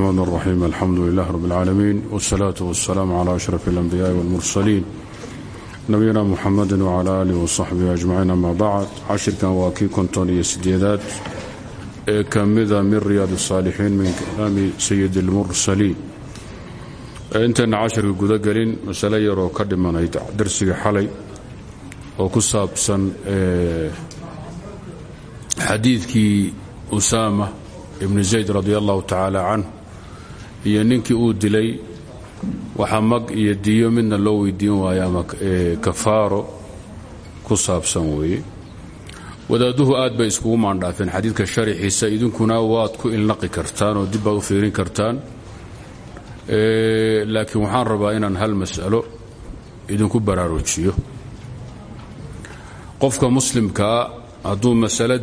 الرحمن الرحيم الحمد لله رب العالمين والصلاة والسلام على أشرف الأنبياء والمرسلين نبينا محمد وعلى آله وصحبه أجمعين أما بعد cashirkan waa kii konton iyo sideedaad ee ka mida min riyaad الصاalixiin min kalaami sayid اlmursaliin intayna cashirka gudagelin masale yaroo ka dhimanayd darsiga xalay oo ku saabsan xadiidkii usaama ibn zayd radi allahu tacaala canh iyo ninkii uu dilay waxaa mag iyo diyo midna loo weydiin waayo ama kafaaro ku saabsan weeye. Wadaaduhu aad bay iskugu maandhaafeen. Xadiidka sharaxiisa idinkuna waad ku ilnaqi kartaan oo dib u fiirin kartaan. Laakiin waxaan rabaa inaan hal mas'alo idinku baraarujiyo. Qofka muslimkaa hadduu masalo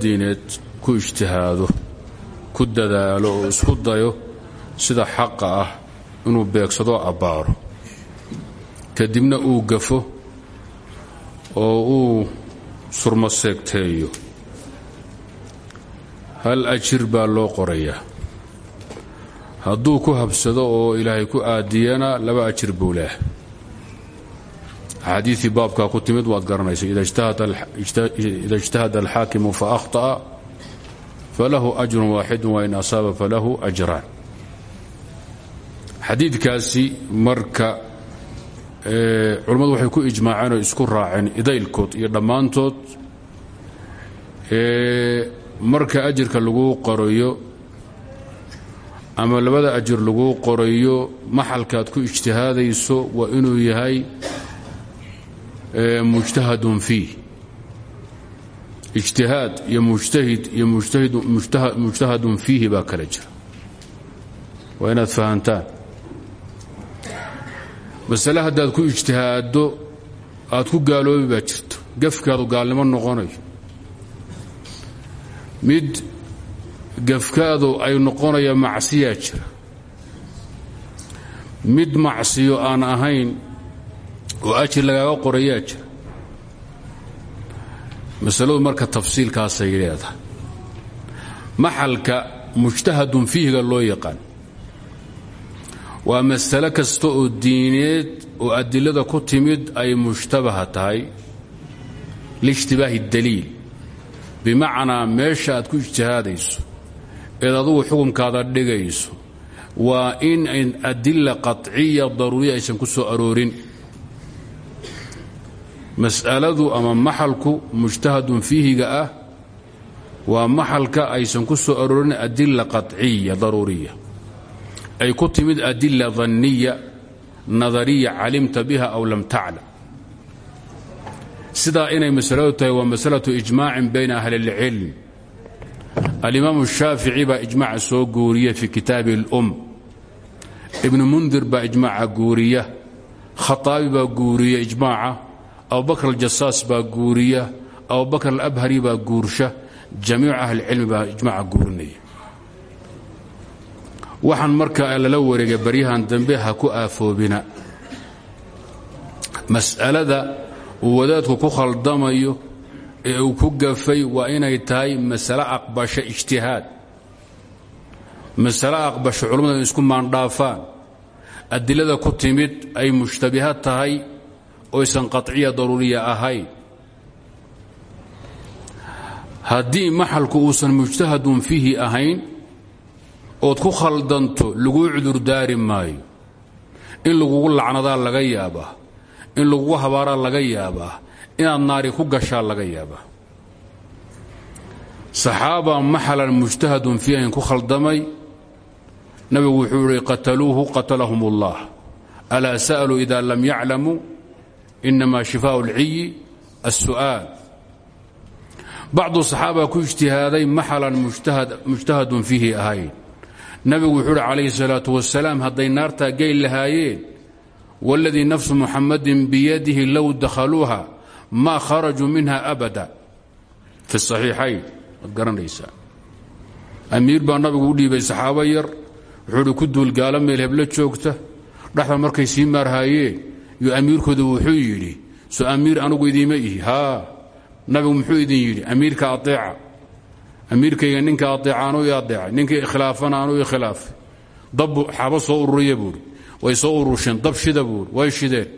ku ijtihaado ku dadaalo isku dayo sida xaqa ah inuu beegsado abbaaro. Kadibna uu gafo oo uu surmo seegteeyo. Hal ajir baa loo qorayaa. Hadduu ku habsado oo ilaahay ku aadiyana laba ajir buu leah axaadiiii baabkaa ku timid waad garanaysa ida ijtahada alxaakimu faahطa'a falahu ajrun waaxidu wain asaaba falahu ajraan xadiidkaasi marka culammadu waxay ku ijmaaceen oo isku raaceen idaylkood iyo dhammaantood. Marka ajirka laguu qorayo ama labada ajir laguu qorayo maxalkaad ku ijtihaadayso waa inuu yahay mujtahadun fiih. Ijtihaad iyo mujtahid iyo mujtahadun fiihi baa kala jira. Waa inaad fahantaan masale haddaad ku ijtihaaddo aad ku gaaloobi baa jirto. Gafkaadu gaalnimo noqonayo. Mid gafkaadu ay noqonaya macsiyaa jira. Mid macsiyo aan ahayn oo ajir lagaaga qorayaa jira. Masaladu marka tafsiilkaasay leedahay. Maxalka mujtahadun fiihga loo yaqaan waa masale kasta oo diineed oo adilada ku timid ay mushtabaha tahay. Liishtibaahi daliil. Bimacnaa meesha aad ku ijtihaadayso eed adugu xukunkaada dhigayso waa in adila qaطciya daruuriya aysan ku soo aroorin. Mas'aladu ama maxalku mujtahadun fiihiga ah waa maxalka aysan ku soo aroorin adila qaطciya daruuriya ay ku timid adila danniya nadariya calimta biha aw lam taclam. Sidaa inay masaladu tahay waa masalatu ijmaacin bayna ahli اlcilm alimaamu shaafici baa ijmaaca soo guuriya fi kitaabi اlum ibnu mundir baa ijmaaca guuriya. Khaaabi baa guuriya ijmaaca. Abubakr aljasaas baa guuriya. Abubakr alabhari baa guursha. Jamiicu ahlicilmi baa ijmaaca guurinaya waxaan marka lala wareegay baryahan dambe ku aafoobina. Mas'alada uu wadaadku ku khaldamayo ee uu ku gafay waa inay tahay masale aqbasho ijtihaad. Masale aqbasho culummadu ay isku maandhaafaan. Adilada ku timid ay mushtabiha tahay oysan qaطciya daruuriya ahayn. Haddii maxalku uusan mujtahadun fiihi ahayn ood ku khaldanto laguu cudurdaari maayo in lagugu lacnadaa laga yaabaa in lagugu habaaraa laga yaabaa inaad naari ku gashaa laga yaabaa saxaaba maxalan mujtahadun fiihin ku khaldamay nabigu wuxuu ihi qataluuhu qatalahum اllah alaa sa'luu ida lam yaclamuu inama shifaaءu اlciyi الsu'aal bacdu صaxaaba ku ijtihaaday maxalan mujtahadun fiihi ahayn nabigu wuxuu uhi calayhi salaatu wasalaam hadday naartaa geyl lahaayeen waladii nafsu muxamadin biyadihi low dakhaluuha ma kharajuu minha abada. Fi saxiixayn waad garanaysaa. Amiir baa nabigu u dhiibay saxaabo yar wuxuu uhi ku duulgaala meel heblo joogta dhaxda markay sii maarhaayeen yuu amiirkooda wuxuu yidhi so amiir anigu idiima ihi haa. Nabigu muxuu idin yidhi amiirka aeeca amiirkayga ninka aeeca anuu i aeecay ninka ikhilaafana anuu ikhilaafay dab xaabo soo ururiya buuri way soo urusheen dab shida way shideen.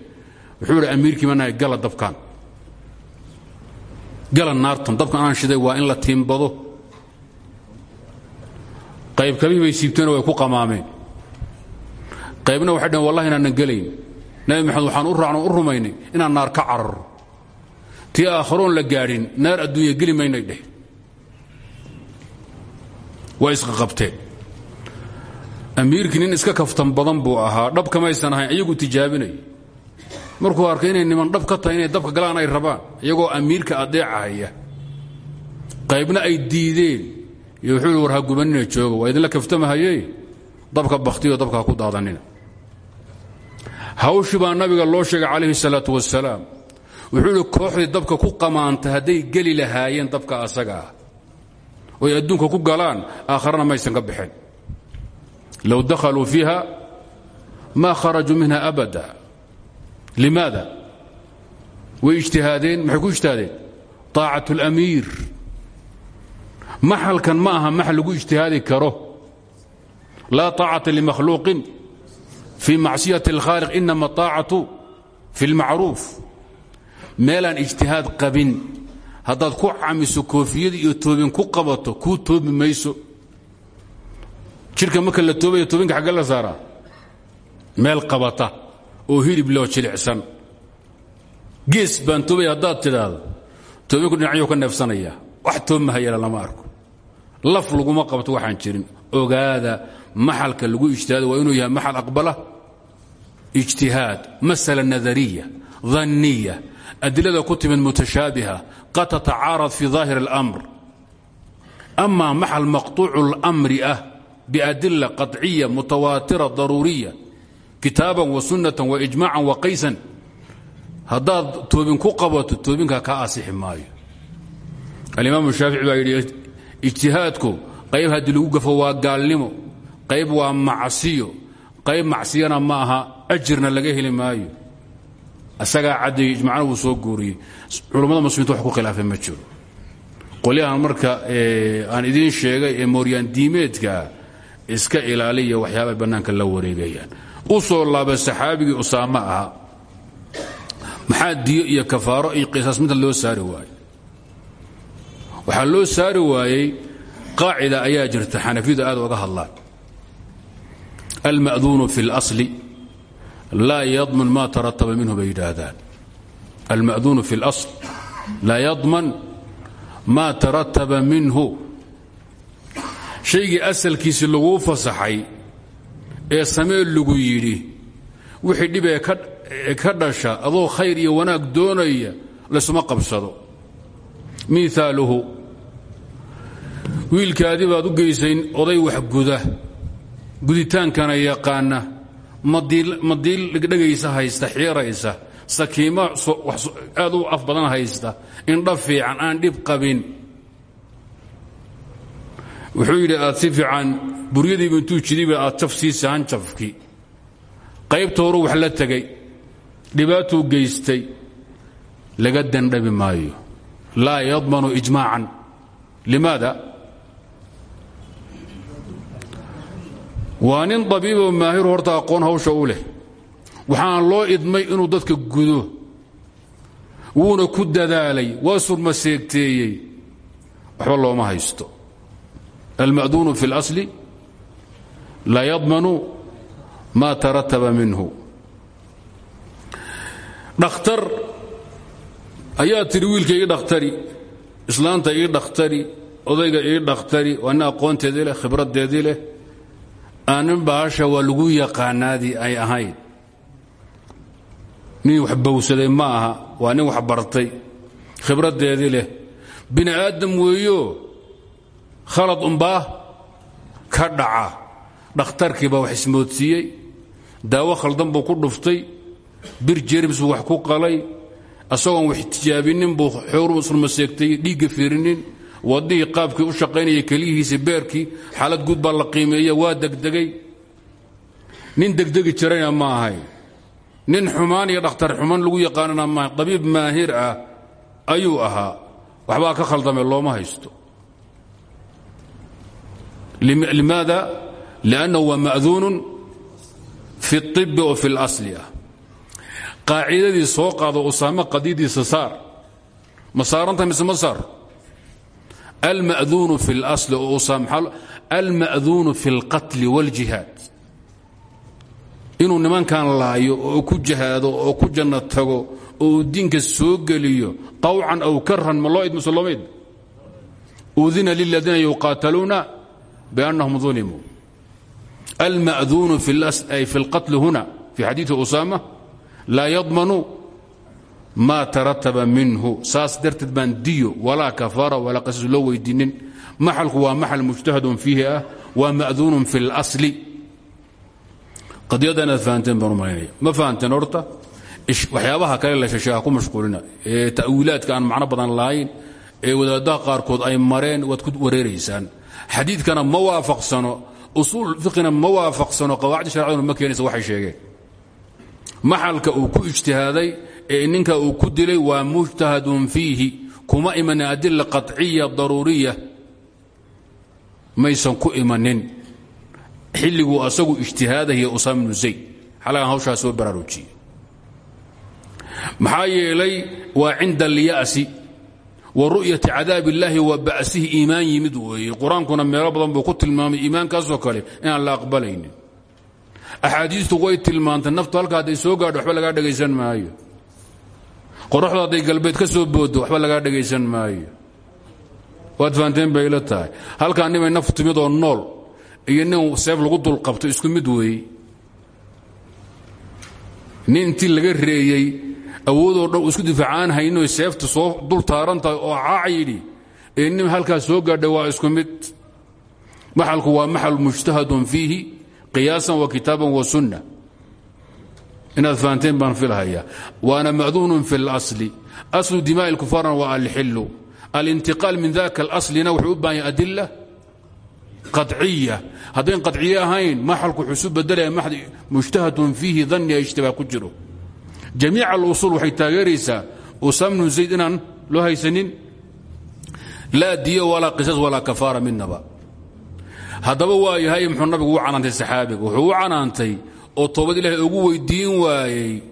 Wuxuu idhi amiirkii manahay gala dabkaan. Gala naartan dabkan aan shiday waa in la tiimbado. Qayb kabii bay siibteen way ku qamaameen. Qaybna waxay dhaheen wallahi inaanan gelayn. Nabi maxamed waxaan u raacno u rumaynay inaan naar ka cararo. Tii aakharoon la gaadhin naar adduunya geli maynay waa isqaqabteen amiirkii nin iska kaftan badan buu ahaa dhab kamaysan ahayn iyagu tijaabinay. Markuu arkay inay niman dhab ka tahay inay dabka galaan ay rabaan iyagoo amiirka adeecahaya qaybna ay diideen iyo wuxuu war ha gubanina jooga waa idinla kaftamahaye? Dabka bakhtiyo dabka ku daadanina. Hawshii baa nabiga loo sheegay calayhi salaatu wasalaam wuxuu idhi kooxdii dabka ku qamaanta hadday geli lahaayeen dabka asaga ah oy adduunka ku galaan aakharana maysan ka baxeen low dakhaluu fiiha ma kharajuu minha abada limaada way ijtihaadeen maxay ku ijtihaadeen طaacat اlamiir maxalkan ma aha maxal lagu ijtihaadi karo laa طaacata limakhluuqin fii macsiyaة اlkhaaliq inama طaacatu fi اlmacruuf meelaan ijtihaad qabin haddaad ku camiso koofiyad iyo toobin ku qabato kuu toobi mayso. Jidhka marka la toobaya toobinka xagge la saaraa? Meel qabata oo hilib loo jilicsan. Gees baan toobaya haddaad tidhaahdo. Toobinku dhinacyo ka neefsanaya. Wax toobmahayala lama arko. Laf laguma qabto waxaan jirin. Ogaada maxalka lagu ijtihaado waa inuu yahay maxal aqbala? Ijtihaad masala nadariya danniya adilada ku timid mutashaabiha qad tatacaarad fi daahir اlamr ama maxal maqطuucu اlmri ah biadila qaطciya mutawaatira daruuriya kitaaban wa sunnatan wa ijmaacan wa qaysan haddaad toobin ku qabato toobinka kaa asixi maayo alimaam shaafici baa yidhi ijtihaadku qayb haddii lagu gafo waa gaalnimo qayb waa macsiyo qayb macsiyana ma aha ajirna laga heli maayo isagaa caddeeyey ijmacna wuu soo guuriyey. Culummada muslimiinta wax ku khilaafay ma jiro. Qolyahan marka aan idiin sheegay ee mooryaan diimeedkaa iska ilaaliya waxyaabay bannaanka la wareegayaan. U soo laaba saxaabigii usaamo ahaa maxaa iyo kafaaro iyo qisaas midna loo saari waaye waxaa loo saari waayey qaacida ayaa jirta xanafiyadu aad oga hadlaan. Alma'duunu fi اlasli laa yadman ma tarataba minhu bay yidhaahdaan. Alma'duunu fi اlasl laa yadman ma tarataba minhu. Shaygii asalkiisi laguu fasaxay ee samee lagu yidhi wixii dhibee ka dhasha adoo khayr iyo wanaag doonaya laysuma qabsado. Miaaluhu wiilkaadii baad u geysayn oday wax guda guditaankana yaqaana madiil dhegaysa haysta xiiraysa. Sakiimo aad u af badan haysta. Indha fiican aan dhib qabin. Wuxuu yidhi aad si fiican buryadiiba intuu jidiba aad jaf siisa hanjafkii qaybta horu wax la tegay. Dhibaatuu geystay. Laga dandhabi maayo. Laa yadmanu ijmaacan. Limaada waa nin dabiiboo maahiru horta aqoon hawsha u leh. Waxaana loo idmay inuu dadka gudo. Wuuna ku dadaalay waa surma waxba looma haysto. Alma'duunu fi اlasli laa yadmanu ma tarataba minhu. Dhakhtar ayaa tidhi wiilka ii dhakhtari islaanta ii dhakhtari odayga ii dhakhtari waa nin aqoonteedii leh khibraddeedii leh aanin baasha waa lagu yaqaanaadii ay ahayd. Nin wax bowsaday ma aha waa nin wax bartay. Khibraddeedii leh bini aadam weeyo khalad umbaa ka dhaca. Dhakhtarkii baa wax ismoodsiiyey daawo khaldan buu ku dhuftay bir jerms buu wax ku qalay asagoon wax tijaabinin buu xowrmaseegtay dhiigga fiirinin wadihii qaabkii u shaqaynaya keliyihiisi beerkii xaalad guud baa la qiimeeya waa degdegay nin degdegi jirayna ma ahay nin xumaan iyo dhakhtar xumaan lagu yaqaanana maaha dabiib maahir ah ayuu ahaa waxbaa ka khaldamay looma haysto limaada liannahu waa ma'duunun fi اطibi oo fi اlasli ah qaacidadii soo qaado usaame qadidiisa saar ma saaranta mise ma saar almaduunu fi اlasli oo alma'duunu fi اlqatli wاljihaad inuu nimankan laayo oo ku jahaado oo ku janno tago oo uu diinka soo geliyo طawcan aw karhan ma loo idmase looma idm udina liladiina yuqaataluuna biannahum ظulimuu alma'duunu fi اlqatli huna fi xadiiثi usaama laa yadmanu ma tarataba minhu saas darteed baan diyo walaa kafaara walaa qasas loo weydiinin. Maxalku waa maxal mujtahadun fiihi ah waa ma'duunun fi اlasli qadiyadda inaad fahanteen baan u malaynaya ma fahanteen horta? Waxyaabaha kale la shasheeha ku mashquulina. Ee ta'wiilaadka aan macno badan lahayn ee wadaadaha qaarkood ay mareen waad ku wareeraysaan. Xadiidkana ma waafaqsano usuul fiqina ma waafaqsano qawaacid sharcaduna ma ee ninka uu ku dilay waa mujtahadun fiihi kuma imanin adila qaطciya daruuriya. Maysan ku imanin. Xilliguu asagu ijtihaadahiyo usaama bnu zayd. Xalagan soo baraarujiyey maxaa yeelay waa cinda wa ru'yati cadaab illaahi wa ba'sihi iimaan yimid weeye. Qur'aankuna meelo badan buu ku tilmaamay iimaankaasoo kale inaan la aqbalaynin. Axaadiistu way tilmaantay naftu halka hadday soo gaadho waxba lagaa dhegaysan maayo qoraxdu hadday galbeed ka soo booddo waxba lagaa dhegaysan maayo. Waad fahanteen bay ila tahay. Halkaa nimay timid oo nool iyo nin seef lagu dulqabto isku mid weeye nin intii laga reeyey awoodoo dhan isku difaacaan haynoy seefta soo dul taaran tahay oo caac yidhi ee nin halkaas soo gaadhay waa isku mid. Maxalku waa maxal mujtahadun fiihi qiyaasan wa kitaaban wa sunna inaad fahanteen baan filhayaa waana ma'duunun fi اlasli aslu dimaa'i اlkufaarna waa alxilu alintiqaal min daka alaslina wuxuu u baahan yahay adila qaciya haddayn qaciye ahayn maxalku wuxuu isu bedelaya mujtahadun fiihi danniya ijtibaa ku jiro. Jamiic alusuul waxay taageeraysaa usaam bnu zayd inaan loo haysanin. Laa diyo walaa qisas walaa kafaara midnaba haddaba waa yahay muxuu nabigu u canaantay saxaabiga wuxuu u oo toobad ilaahay ugu weydiin waayey.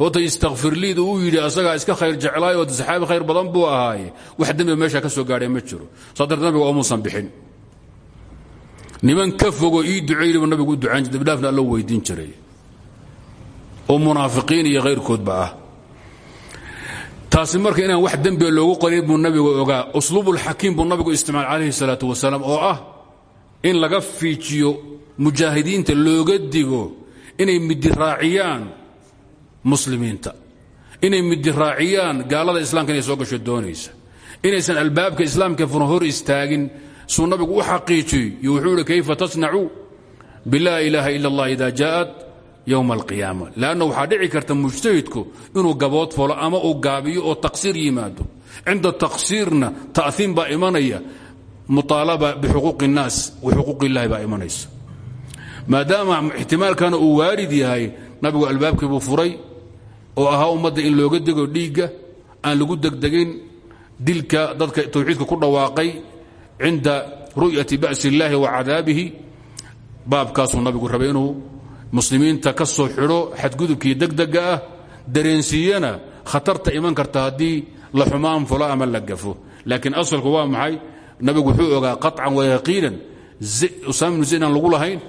Horta istakfir liid uu yidhi asagaa iska khayr jeclaay oo saxaabi khayr badan buu ahaaye wax dembiba meesha ka soo gaadhay ma jiro. Saa darteed nabiga oomuusan bixin. Niman ka fogo ii ducaylibu nabigu u ducayn jir dembidhaafna allo weydiin jiray. Oo munaafiqiin iyo khayrkoodba ah. Taasi marka inaan wax dembiga loogu qarin buu nabigu ogaa. Usluubulxakiim buu nabigu isticmaal calayhi salaatu wasalaam oo ah in laga fiijiyo mujaahidiinta looga digo inay midiraaciyaan muslimiinta inay midiraaciyaan gaalada islaamka inay soo gasho doonaysa inaysan albaabka islaamka funa hor istaagin suu nabigu u xaqiijiy iyo wuxuu ihi kayfa tasnacu bilaa ilaaha ila allah ida jaaءat yowma alqiyaama lanna waxaa dhici karta mujtahidku inuu gabood folo ama uu gaabiyo oo taqsiir yimaado cinda taqsiirna ta'hiim baa imanaya muطaalaba bixuquuq الnaas wa xuquuq illahi baa imanaysa maadaama ixtimaalkana uu waarid yahay nabigu albaabkii buu furay oo ahaa ummadda in looga dego dhiigga aan lagu degdegin dilka dadka tawxiidka ku dhawaaqay cinda ru'yati ba'si اllahi wa cadaabihi. Baabkaasuu nabigu rabay inuu muslimiinta ka soo xidho xadgudubkii degdega ah dareensiiyana khatarta iman karta haddii la xumaan fulo ama la gafo. Laakiin asalku waa maxay? Nabigu wuxuu ogaa qaطcan aan lagu lahayn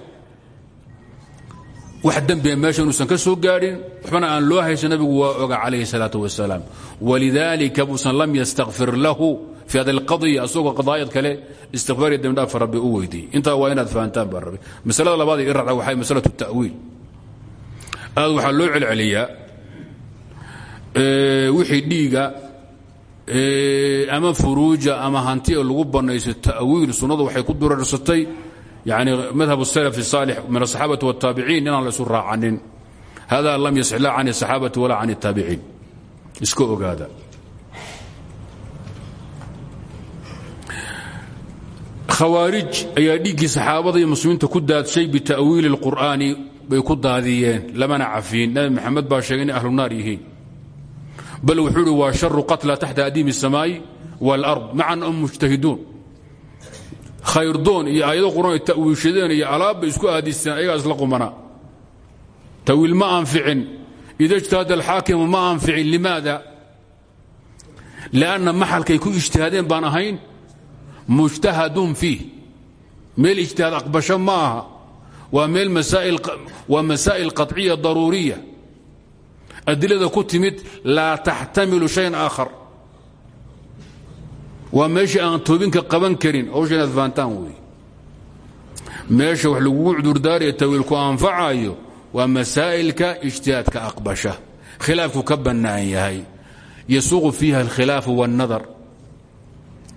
wax dembia meesha inuusan ka soo gaadhin waxbana aan loo haysan nabigu waa oga calayhi salaau wasalaam walidaalika buusan lam yastakfir lahu fii hadi alqadya asagoo qadaayad kale istikbaariya dembidhaaf rabbi u weydiiyey. Intaa waa inaad fahantaan baa rabbi. Masalada labaad ee i raca waxay masalatu ta'wiil. Aad waxaa loo celceliyaa wixii dhiiga ama furuuja ama hanti ee lagu banayso ta'wiil sunnadu waxay ku durarsatay yani madhab الslf الصaalix min الصaxaabati والtaabiciin inaan la isu raacanin hada lam yasix la can الصaxaabati wala can الtaabiciin iska ogaada khawaarij ayaa dhiiggii saxaabada iyo muslimiinta ku daadshay bita'wiili الqur'aani bay ku daadiyeen lamana cafiin nabi maxamed baa sheegay inay ahlu naar yihiin bal wuxuu ihi waa sharu qatla taxta adiimi الsamaa'i wاlأrض macan um mujtahiduun khayrdoon iyo aayado quraan ay ta'wiishadeen iyo alaabbay isku aadisteen ayagaa isla qumanaa tawiil ma anficin. Ida ijtahada alxaakimu ma anficin limaada? Lianna maxalkay ku ijtihaadeen baan ahayn mujtahadun fiih. Meel ijtihaad aqbasho ma aha. Waa meel waa masaa'il qaطciya daruuriya. Adilada ku timid laa taxtamilu shayan aakhar waa meeshii aan toobinka qaban karin hawsha inaad wey meesha wax lagugu cudurdaaraya tawiilku anfacayo waa masaa'ilka ijtihaadka aqbasha. Khilaafku ka bannaan yahay. Yasuuqu fiiha alkhilaafu wاnnadar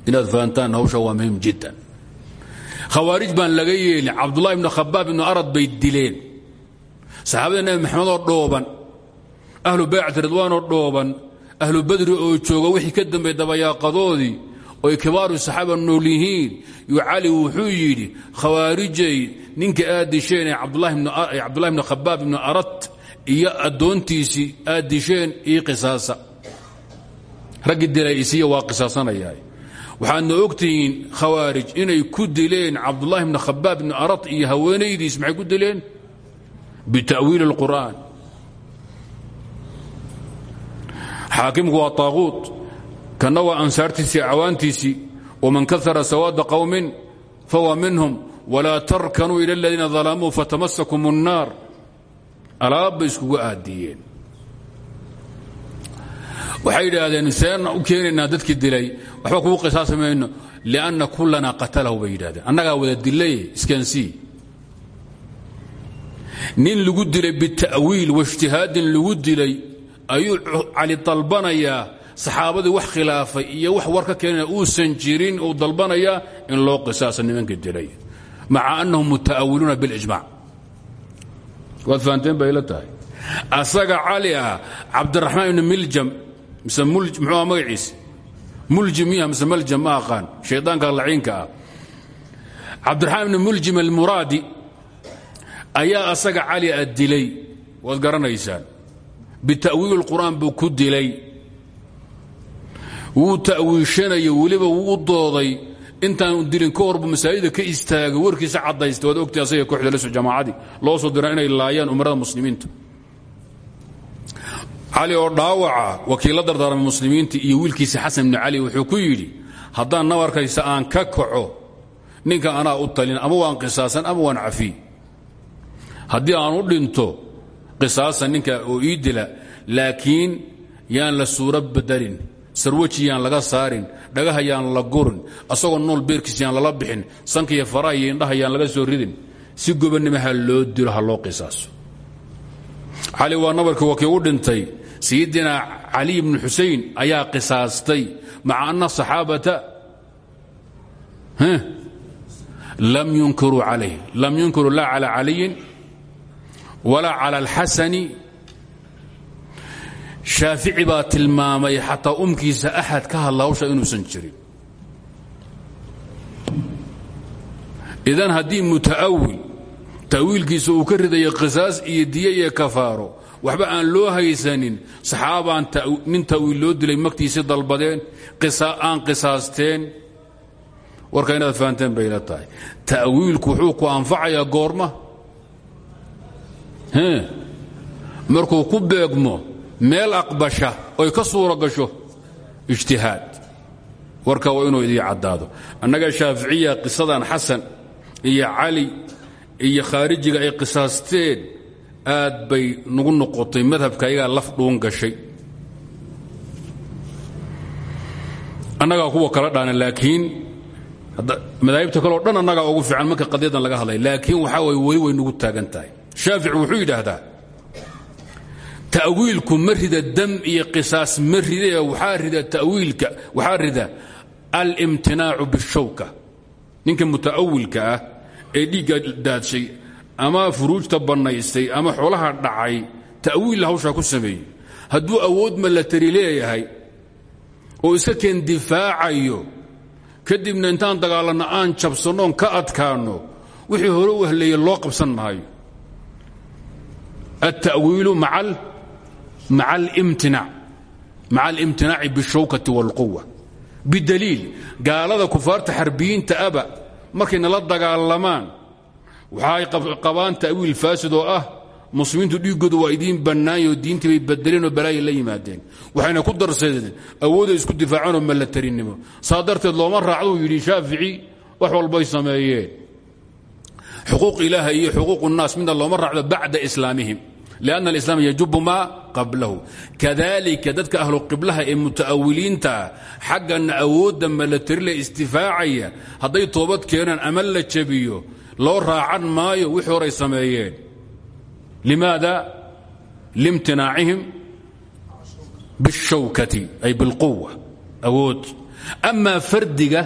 inaad fahantaan hawsha waa muhiim jiddan. Khawaarij baan laga yeelin. Cabdullahi ibnu khabaab arad bay dileen. Saxaabada nebi oo dhooban ahlu baycati ridwaanoo dhooban ahlu badri oo jooga wixii ka dambeey dabayaaqadoodii oy kibaaru saxaaba nool yihiin. Yu cali wuxuu yidhi khawaarijay ninka aad disheen ee cabdullahi ibnu khabaab ibnu arad iyo addoontiisii aad disheen ii qisaasa. Raggii dilay isiya waa qisaasanaya waxaadna ogtihiin khawaarij inay ku dileen cabdullahi bni khabaab ibni arad iyo haweenaydiis maxay ku dileen? Bita'wiili اlqur'an xaakimku waa طaaquut kana waa ansaartiisii cawaantiisii waman kaara sawaada qowmin fahuwa minhum walaa tarkanuu ila aladiina dalamuu fatamasakum الnaar alaabbay iskugu aadiyeen waxay yidhaahdeen seen u keenaynaa dadkii dilay waxba kugu qisaasi mayno lianna qatalahu bay yidhahdeen annagaa wada dilaye iskaansii nin lagu dilay bita'wiil waijtihaadin lagu dilay ayuu cali dalbanayaa saxaabadii wax khilaafay iyo wax war ka keenana uusan jirin uu dalbanayaa in loo qisaasa nimanka dilay maca annahum muta'awiluuna bilijmac waad fahanteen bay la tahay. Asaga cali ah cabdiraxmaan ibni miljam mise muxuu magaciisa muljim miya mise maljam ma aqaan shaydaanka laciinka ah. Cabdiraxmaan ibni muljim almuraadi ayaa asaga cali a dilay waad garanaysaan. Bita'wiil اlqur'aan buu ku dilay wuu ta'wiishanayo weliba wuu u dooday. Intaan dilin ka horbu masaajida ka istaagay warkiisa cadaysta waad ogtay asaga kooxda la so jamaacadii loo soo dira inay laayaan umarada muslimiinta. Cali oo dhaawaca wakiilla dardaarmay muslimiinta iyo wiilkiisa xasan bni cali wuxuu ku yidhi haddaan nabarkaysa aan ka kaco ninka anaa u talin ama waan qisaasan ama waan cafi. Haddii aan u dhinto qisaasan ninka oo ii dila laakiin yaan la suuro bedelin sarwaji yaan laga saarin dhagaha yaan la gurin asagoo nool beerkiis yaan lala bixin sanka iyo faraha iyo indhaha yaan laga soo ridin. Si gobanimaha loo dilo ha loo qisaaso. Cali waa nabarkii wakii u dhintay. Sayidina cali bnu xusain ayaa qisaastay. Maca ana saxaabata lam yunkiruu calayh lam yunkiruu laa cala caliyin walaa cala alxasani shaafici baa tilmaamay xataa umkiisa axad ka hadla hawsha inuusan jirin. Idan haddii muta'awil ta'wiilkiisa uu ka ridayo qisaas iyo diye iyo kafaaro waxba aan loo haysanin saxaabaan nin ta'wiil loo dilay magtiisii dalbadeen aan qisaasteen. Warka inaad fahanteen bay la tahay. Ta'wiilku wuxuu ku anfacayaa goorma. Markuu ku beegmo meel aqbasha oy ka suuro gasho ijtihaad. Warka waa inuu idii caddaado. Annaga shaaficiya qisadan xasan iyo cali iyo khaarijiga ay qisaasteen aad bay nagu noqotay madhabka ayagaa laf dhuun gashay. Annagaa kuwa kala dhaana laakiin madaahibta kaleo dhan annagaa ugu fiican marka qadyadan laga hadlay. Laakiin waxaa weli way nagu taagan tahay. Wuxuu yidhaahdaa tawiilku ma rida dam iyo qisaas ma ride waxaa rida tawiilka waxaa rida alimtinaacu bishawka. Ninka muta'awilka ah ee dhiigga daadshay ama furuujta bannaystay ama xoolaha dhacay ta'wiilla hawshaa ku sameeyey. Hadduu awood malatari leeyahay oo iska keen difaacayo kadibna intaan dagaalanno aan jabsannoon ka adkaanno wixii hore u haleeye loo qabsan maayo. Attawiilu macal maca alimtinaaci bishawkati wاlquwa bidaliil gaalada kufaarta xarbiyiinta aba markayna la dagaalamaan waxay qabaan ta'wiil faasid oo ah muslimiintu dhiiggoodu waa idiin bannaanyoo diintii bay badeleenoo balaayay la yimaadeen waxayna ku darsadeen awoodday isku difaacaanoo mallatarinnimo saa darteed looma raacduu yidhi shaafici wax walbay sameeyeen xuquuq ilaaha iyo xuquuq unnaas midna looma raacdo bacda islaamihim لأن الإسلام يجب ما qablahu kadalika dadka ahlu qiblaha ee muta'awiliintaa xaggana awoodda malatarile istifaacaya hadday toobad keenaan ama la jabiyo loo raacan maayo wixii horay sameeyeen limaada limtinaacihim bالshawkati ay biاlquwa awood amaa fardiga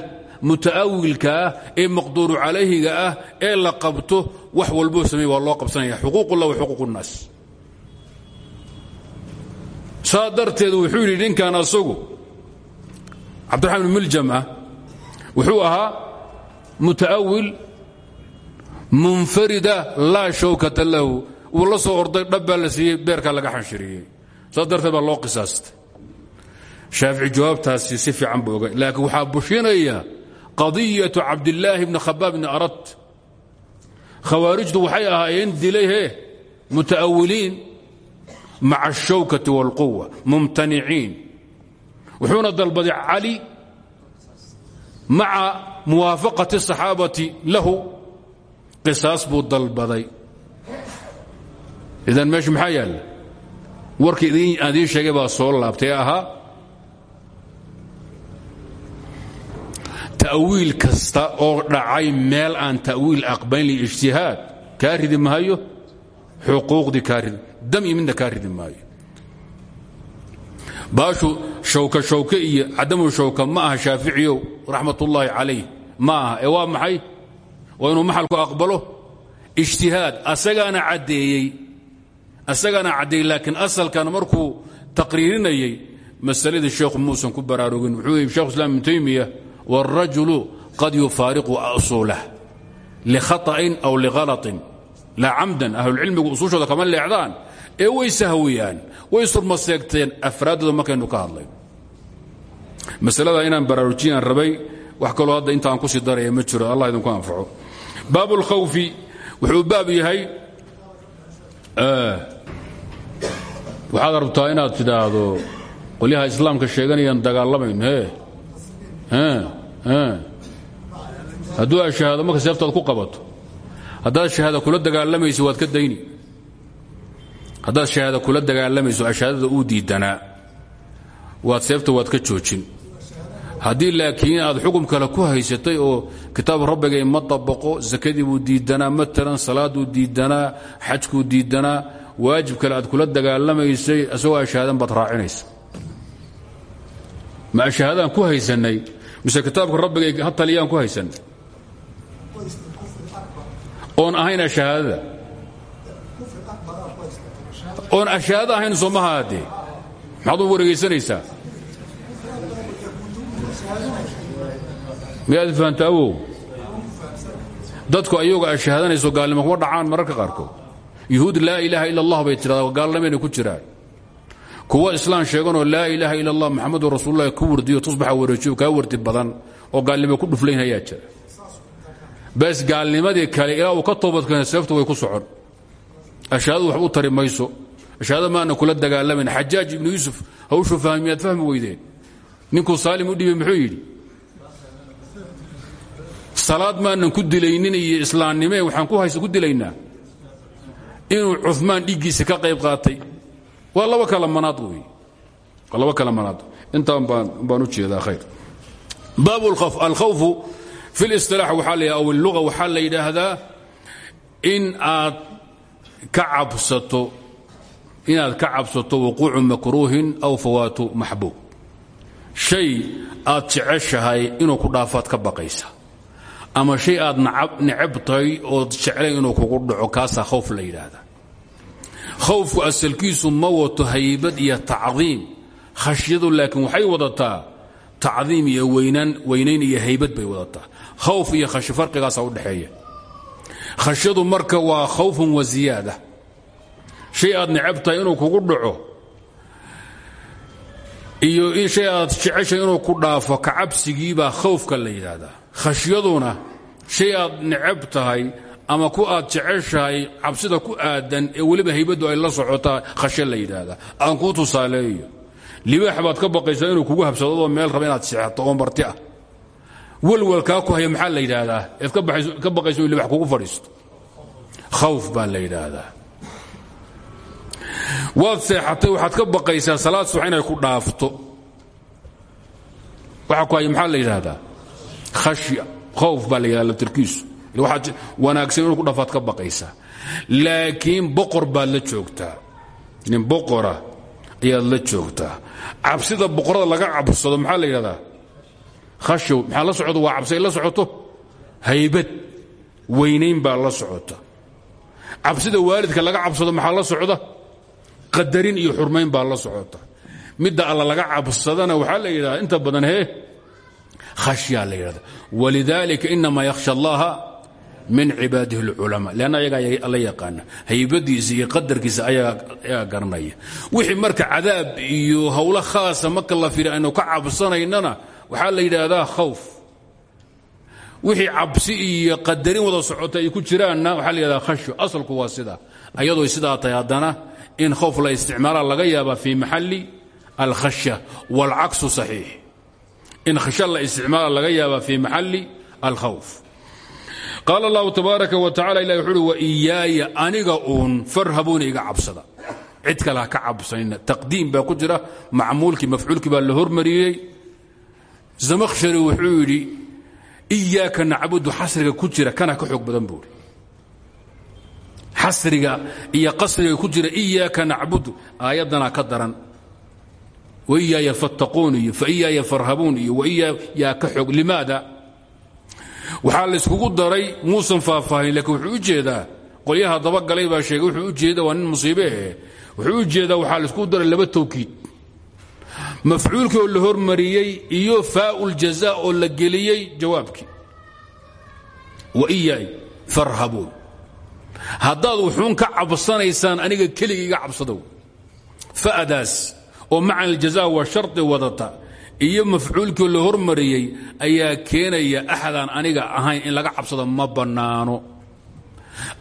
muta'awilka ah ee maqduuru calayhiga ah ee la qabto wax walboo sameeye waa loo qabsanaya xuquuq اllah wa xuquuq الnaas saa darteed wuxuu yidhi ninkan asagu cabdiraxmaan ibn miljam ah wuxuu ahaa muta'awil munfarida laa shawkata lahu. Wuu la soo orday dhabbaa la siiyey beerkaa laga xanshiriyey. Saa darteed baa loo qisaastay. Shaafici jawaabtaasi si fiican buu ogay. Laakiin waxaa bushinaya qadiyatu cabdillaahi bni khabaab bni arad. Khawaarijtu waxay ahaayeen dilay he muta'awiliin maca الshawkati wاlquwa mumtaniciin wuxuuna dalbaday cali maca muwaafaqati الصaxaabati lahu qisaas buu dalbaday idan meeshu maxaa yaalla warkii aan idiin sheegay baa soo laabtay ahaa ta'wiil kasta oo dhacay meel aan ta'wiil aqbalin liijtihaad kaa ridi mahayo xuquuqdii kaa ridi dam iyo midna kaa ridi maayo baashu shawka shawke iyo cadamu shawka ma aha shaaficiyow raxmat ullaahi calayh ma aha ee waa maxay waa inuu maxalku aqbalo ijtihaad asagaana caddeeyey asagaana caddeeyey laakiin asalkan markuu taqriirinayey masaladii sheekhu muusan ku baraarugin wuxuu yidhi shekhu islam ibnu taymiya wاlrajulu qad yufaariqu asuulah likhaطa'in aw lighalaطin laa camdan ahlulcilmigu usuushooda kama leexdaan ee way sahwiyaan way surmaseegteen afraaddooda markaynu ka hadlay. Masalada inaan baraarujiyaan rabay wax kaloo hadda intaan ku sii daraya ma jiro allah idinku anfaco. Baab اlkhawfi wuxuu baab yahay waxaad rabtaa inaad tidhaahdo qolyaha islaamka sheeganayaan dagaalamayno he hadduu marka seeftaad ku qabato. Haddaad shahaada kula dagaalamayso waad ka dayni haddaad shahaada kula dagaalamayso ashahaadada uu diidanaa. Waad seefta waad ka joojin. Haddii laakiin aad xukum kale ku haysatay oo kitaab rabbigay ma dabaqo sakadii buu diidanaa matalan salaaduu diidanaa xajkuu diidanaa waajib kale aad kula dagaalamaysay isagoo ashahaadan baad raacinaysa. Ma ashahaadaan ku haysannay mise kitaabka rabbigay ha taliyaan ku haysanay oon ahayn ashahaadada oon ashahaado ahayn soomahaadee maxaad u wareegaysanaysaa miyaad dadku ayaga ashahaadanayso gaalnimo kuma dhacaan mararka qaarkood. Yuhuud laa ilaaha ila allah bay tidhahdaa gaalnimayna ku jiraan. Kuwa islaan sheeganoo laa ilaaha ila allah maxamedun rasuululahi ku wardiyo tusbaxa wareejiyo kaa wardi badan oo gaalnimo ku dhuflayn ayaa jira. Bas gaalnimadii kale ilaa uu ka toobadkeena seeftu way ku socon. Ashahaadadu wax u tari ashahaada maana kula dagaalamayn xajaaj ibnu yuusuf hawshuu fahmiyaad fahmi weydeen. Ninkuu saalim u dhibay muxuu yidhi? Salaad maanan ku dilaynin iyo islaamnimee waxaan ku haysa ku dilaynaa. Inuu cumaan dhiiggiisa ka qayb qaatay. Waa laba kala manaad wey waa kala manaad. Intaan baan u jeedaa khayr. Baab alkhawfu fi اlisilaax waxaa la aw اlluga waxaa la yidhaahdaa in aad ka inaad ka cabsato wuquucu makruuhin aw fawaatu maxbuub. Shay aad jeceshahay inuu ku dhaafaad ka baqaysa. Ama shay aad necab tahay ood jeclayn inuu kugu dhaco kaasaa khawf la yidhaahdaa. Khawfku asalkiisu ma wato haybad iyo tacdiim. Khashyadu laakiin waxay wadataa tacdiim iyo weynayn iyo haybad bay wadataa. Khawf iyo khashyo farqigaasa udhexeeya khashyadu marka waa khawfun wa ziyaada shay aad necab tahay inuu kugu dhaco iyo shay aad jeceshay inuu ku dhaafo kacabsigiibaa khawfka la yidhaahdaa. Khashyaduna shay aad necab tahay ama ku aad jeceshahay cabsida ku aadan ee weliba haybaddu ay la socotaa khashe la yidhaahdaa. Aan kuu tusaaleeyo libaax baad ka baqaysaa inuu kugu habsadadoo meel raba inaad seexato oo marti ah. Walwalkaa ku haya maxaa la yidhaahdaa? Eed ka baqayso inu libax kugu fadhiisto. Khawf baa la yidhaahdaa waad seexatay waxaad ka baqaysaa salaad subax inay ku dhaafto. Waxa ku haya maxaa la yidhaahdaa? Khashya khawf baa la yidhahda waxaad wanaagsan ku dhaafaad ka baqaysaa. Laakiin boqor baad la joogtaa. Nin boqora ayaad la joogtaa. Cabsida boqorada laga cabsado maxaa la yidhahdaa khashow maxaa la socdo? Waa cabsi la socoto? Haybad weynayn baa la socota. Cabsida waalidka laga cabsado maxaa la socda qadarin iyo xurmayn baa la socota. Midda alla laga cabsadana waxaa la yidhahda inta badan hee khashyaa la yidhahda walidaalika inama yakhsha allaha min cibaadihi اlculamaa leanna ayagaa alla yaqaana. Haybadiisa iyo qadarkiisa ayaa garanaya. Wixii marka cadaab iyo howlo khaasa marka la firi ka cabsanaynana waxaa la yidhaahdaa khawf. Wixii cabsi iyo qadarin wada socota ay ku jiraanna waxaa la yidhahdaa khashyo asalku waa sidaa ayadoo sidaa tahay haddana in khawf la isticmaala laga yaaba fii maxali alkhashya wاlcaksu صaxiix in khashya la isticmaala laga yaaba fii maxali alkhawf qaal اllahu tabaaraka wa tacala ilah wuxu uhi waiyaaya aniga uun farhabuuna iga cabsada cid kale ha ka cabsanina taqdiim baa ku jira macmuulkii mafcuulkii baa la hormariyey zamakhshari wuxuu yidhi iyaaka nacbudu xasriga ku jira kana ka xoog badan buuri xasriga iyo qasriga ku jira iyaaka nacbudu aayaddanaa ka daran. Waiyaaya fattaquun iyo faiyaaya farhabuun iyo waiyaaya ka xoog. Limaada? Waxaa layskugu daray muusan faahfaahin lakiin wuxuu u jeedaa qolyaha dabagalay baa sheegay wuxuu u jeeda waa nin musiibehe wuxuu u jeedaa waxaa layskugu daray laba tawkiid. Mafcuulkii oo la hormariyey iyo faau ljaza oo la geliyey jawaabkii. Waiyaay farhabuun haddaad wuxuun ka cabsanaysaan aniga keliga iga cabsadow. Fa'daas oo macan aljaza waa shardi wadata iyo mafcuulkii la hormariyey ayaa keenaya axadaan aniga ahayn in laga cabsado ma bannaano.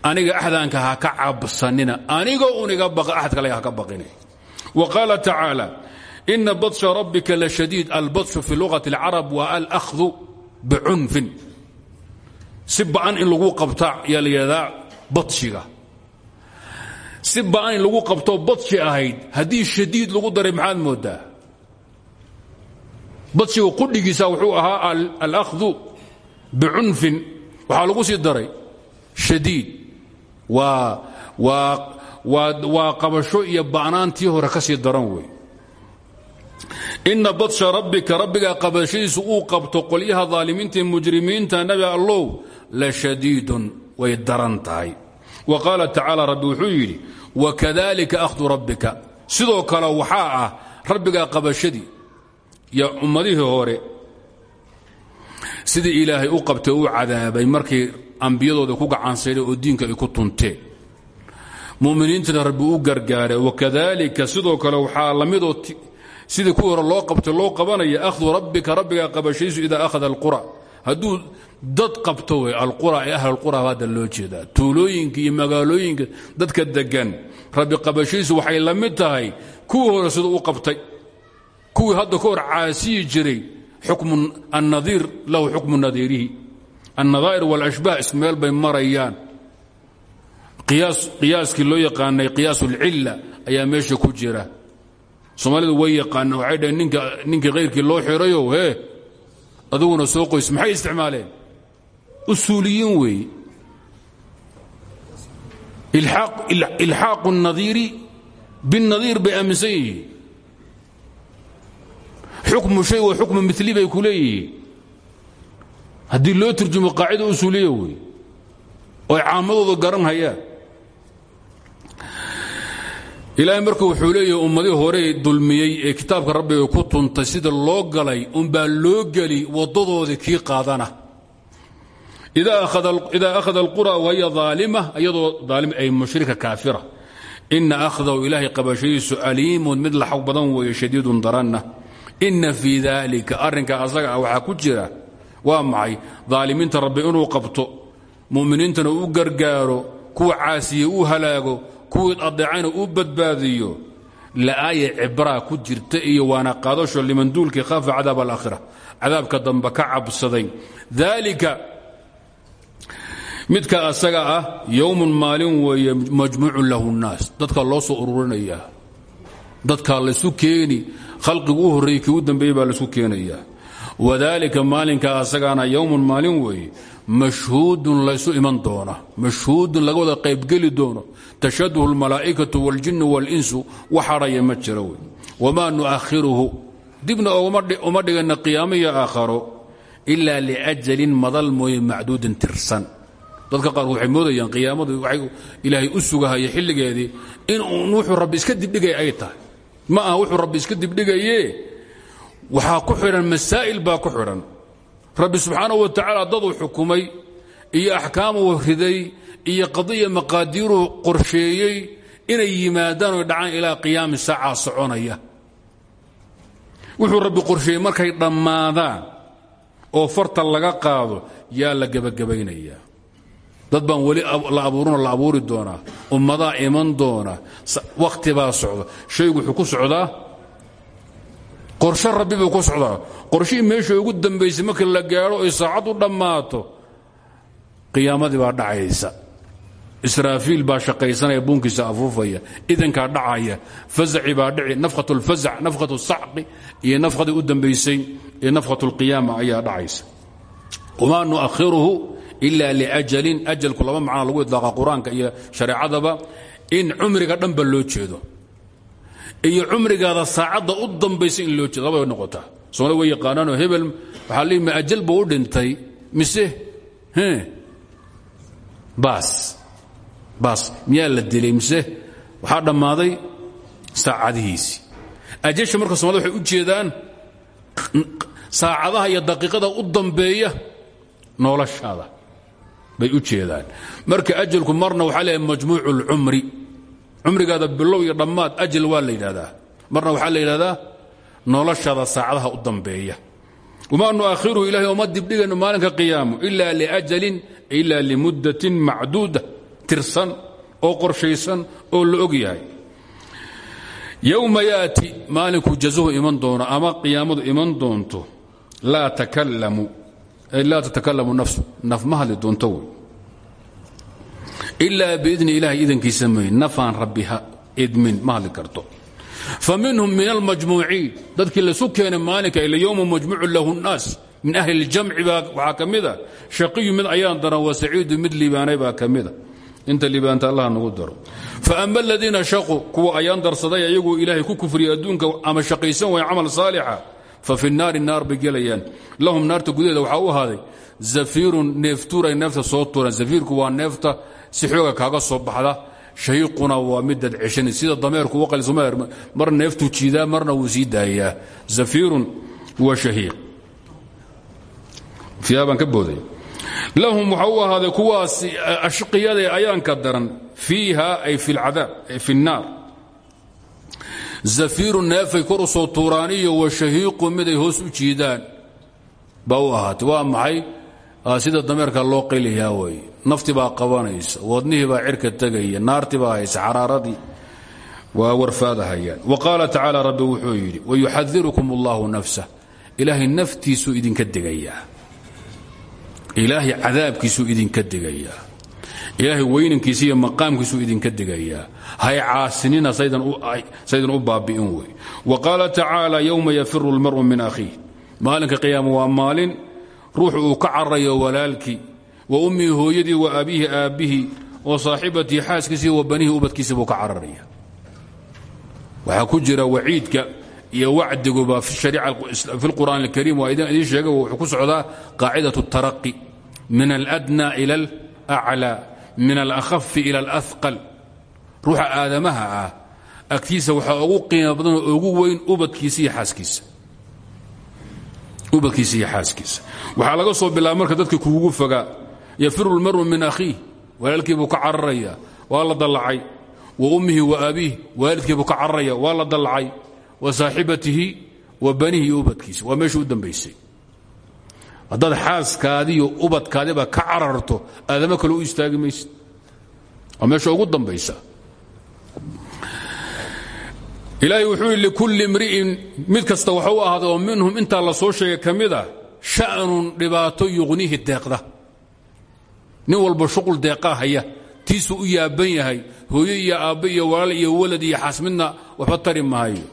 Aniga axdaanka ha ka cabsanina anigoo un iga baqa axad kale ha ka baqina wa qaala tacaala ina badsha rabbika la shadiid albadshu fi lugati اlcarab waa alahdu bicunfin si ba'an in lagu qabta yaa la badshiga. Si ba'an in lagu qabtoo badshi ahayd haddii shadiid lagu daray maxaad moodaa? Badshiga qudhigiisa wuxuu ahaa alahdu bicunfin waxaa lagu sii daray shadiid. Waa qabasho iyo ba'naantii hore ka sii daran wey. Ina badsha rabbika rabbigaa qabashadiisu uu qabto qolyaha daalimiinta mujrimiinta nabi allow la shadiidun way daran tahay. Wa qaala tacaala rabbi wuxuu yidhi wakadalika ahdu rabbika. Sidoo kale waxaa ah rabbigaa qabashadii iyo ummadihii hore. Sidii ilaahay u qabtay u cadaabay markii ambiyadooda ku gacansaydhay oo diinka ay ku tunteen. Muminiintana rabbi u gargaaray wakadalika sidoo kale waxaa lamidoo sidii ku hore loo qabtay loo qabanaya ahdu rabbika rabbigaa qabashadiisu idaa ahada alqura hadduu dad qabto wey alqura ee ahlalqura hadda loo jeedaa. Tuulooyinka iyo magaalooyinka dadka degan rabbi qabashadiisu waxay la mid tahay kuwii hore siduu u qabtay. Kuwii hadda ka hor caasiyi jiray xukmu annadiir lahu xukmu nadiirihi. Annadaa'ir walashbaah isku meel bay marayaan. Qiyaaskii loo yaqaanay qiyaas ulcilla ayaa meesha ku jira. Soomaalidu way yaqaana waxay dhaheen ninka ninkii khayrkii loo xirayo hee aduguna soo qoys maxay isticmaaleen usuuliyiin weeye ilxaaqu الnadiiri biالnadiir bay aaminsan yihiin xukmu shay wa xukmu mili bay ku leeyihiin haddii loo turjumo qaacida usuuliya wey oy caamadooda garan hayaan ilaahay marka wuxuu leeyahay ummadii hore dulmiyey ee kitaabka rabbiga ku tuntay sida loo galay unbaa loo geli waddadoodii kii qaadana. Idaa akhada alqura wahiya aalima iyadoo aalim ay mushrika kaafira. Ina akhdahu ilaahay qabashadiisu aliimun mid laxog badan weeye shadiidun daranna. Ina fii dalika arrinka asaga ah waxaa ku jira waa maxay? Daalimiinta rabbi inuu qabto mu'miniintana u gargaaro kuwa caasiye uu halaago kuwii adeecayna uu badbaadiyo la'aaya cibraa ku jirta iyo waana qaadasho liman duulkii khaafa cadaab alaakhira cadaabka dambe ka cabsaday daalika midka asaga ah yowmun maalin weeye majmuucun lahu nnaas. Dadka loo soo ururinayaa dadkaa laysu keeni khalqigu u horreeyey kii u dambeeyey baa laysu keenayaa. Wadaalika maalinka asagaana yowmun maalin weeye mashhuudun laysu iman doona mashhuudun laga wada qaybgeli doono tashaduhu almalaa'ikatu waاljinnu waاlinsu wax hadhaya ma jiro wey wamaa nu'akhiruhu dibna uma dhigana qiyaamo iyo aakharo ilaa liajalin madal mooye macduudin tirsan. Dadka qaarkood waxay moodayaan qiyaamadu waxay ilaahay u sugahaya xilligeedii in uun wuxuu rabbi iska dibdhigay ay tahay. Ma aha wuxuu rabbi iska dibdhigaye waxaa ku xidhan masaa'il baa ku xidhan rabbi subxaanahu wa tacaala daduu xukumay iyo axkaamuu riday iyo qadiya maqaadiiruu qorsheeyey inay yimaadaan oy dhacaan ilaa qiyaami saacaa soconaya. Wuxuu rabbi qorsheeyey markay dhammaadaan oo farta laga qaado yaa la gebagabaynayaa dad baan weli la abuurinoo la abuuri doonaa ummadaa iman doona wakhti baa socda. Shaygu wuxuu ku socdaa qorshe rabbi buu ku socdaa qorshihii meesha ugu dambaysay marka la gaadho oy saacad u dhammaato qiyaamadii baa dhacaysa israafiil baa shaqaysanaya buunkiisa afuufaya idankaa dhacaya fazaci baa dhici nafkhat اlfazac nafkhat الsacqi iyo nafkhadii u dambaysay iyo nafkhat اlqiyaama ayaa dhacaysa wamaa nu'akhiruhu ila liajalin ajalku laba macna lagu idlaaqa qur-aanka iyo shareecadaba in cumriga dhanba loo jeedo iyo cumrigaada saacadda u dambaysa in loo jeedo. Labay noqotaa. Soomali way yaqaanaanoo hebel waxaa leeyi ma ajal buu u dhintay. Mise baas. Baas. Miyaa la dilay? Mise waxaa dhammaaday saacadihiisii ajasha marka somalida waxay u jeedaan saacadaha iyo daqiiqada u dambeeya noloshaada bay u jeedaan. Marka ajalku marna waxaa leeyahay majmuucu اlcumri cumrigaada bilow iyo dhammaad ajal waa la yidhahdaa. Marna waxaa la yidhahdaa saacadaha u dambeeya. Wamaa nu'akhiruhu ilahay oma dibdhigayno maalinka qiyaamo ila liajalin ila limuddatin macduuda tirsan oo qorshaysan oo la og yahay. Yowma yaati maalinkuu jazuhu iman doono ama qiyaamadu iman doonto laa nafsu naf ma hadli doonto wey ilaa biidni ilahay idankiisa may nafaan rabbi idmin ma karto. Fa minhum min almajmuuciin dadkii laysu keenay maalinka ila yowma lahu nnaas. Min ahli اljamci baa waxaa shaqiyu mid ayaan daran wa saciidu mid liibaanay baa ka inta liibaanta allah nagu daro. Faama aladiina shaquu kuwa ayaan darsaday ayaguu ilaahay ku kufriya adduunka ama shaqaysan way camal saalixa fa fi naari naar bay gelayaan. Lahum naarta gudaheeda waxaa u ahaaday zafiirun neeftuur ay neefta soo tuuraan zafiirku waa si xooga kaaga soo baxda shahiiquna waa midad ceshani sida dameerku waqalsmaer mar neeftuu jiidaa marna wuu sii wa shahiiq fiyaabaan ka lahum waxa u ahaaday kuwaas ashqiyadae ayaanka daran fiiha ay fi lcadaab fi الnaar zafiiru neefay kor u wa shahiiqu miday hoos u jiidaan. Baa u ahaatay sida dameerka loo qiliyaa wey nafti baa qabanaysa wadnihii baa cirka tegaya naarti baa haysa xaraaradii waa warfaadahayaan wa qaala tacaala rabbi wuxuu yidhi wayuxadirukum اllahu nafsah ilaahay naftiisuu idinka degayaa ilaahay cadaabkiisuu idinka digayaa ilaahay weynankiisa iyo maqaamkiisuu idinka digayaa hay caasinina saydan u baabi'in wey. Wa qaala tacaala yowma yafiru اlmar'u min akhiih. Maalinka qiyaama waa maalin ruuxu uu ka cararayo walaalkii wa ummii hooyadii wa abiihi aabbihii wa saaxibatii xaaskiisii wa banihii ubadkiisa buu ka cararaya waxaa ku jira waciidka iyo wacdiguba fi اlqur'an اlkariim waa idin sheega wuxuu ku socdaa qaacidaة الtaraqi min aladnى ila اlأclى min alakhafi ila اlأhqal ruuxa aadamaha ah agtiisa waxaa ugu qiimo badanoo ugu weyn ubadkiisa iyo xaaskiisa ubadkiisa iyo xaaskiisa waxaa laga soo bilaaba marka dadka kuugu fogaa yafiru اlmaru min akhiih walaalkii buu ka cararaya waa la dallacay. Wa ummihi wa abiih waalidkii buu ka cararaya waa la dallacay. Wa saaxibatihi wa banihi iyo ubadkiisa waa meeshii u dambaysay. Haddaad xaaskaadiiyo ubadkaadiba ka cararto aadamo kale u istaagi maysid. Waa meesha ugu dambaysa. Ilaahay wuxuu yidhi likulli imri'in intaa la soo sheegay ka mid a yuqnihi deeqda nin walba shuqul deeqaa haya tiisuu u yaaban yahay hooyo iyo aabbe iyo walaal iyo walad iyo xaas midna waxba tari maayo.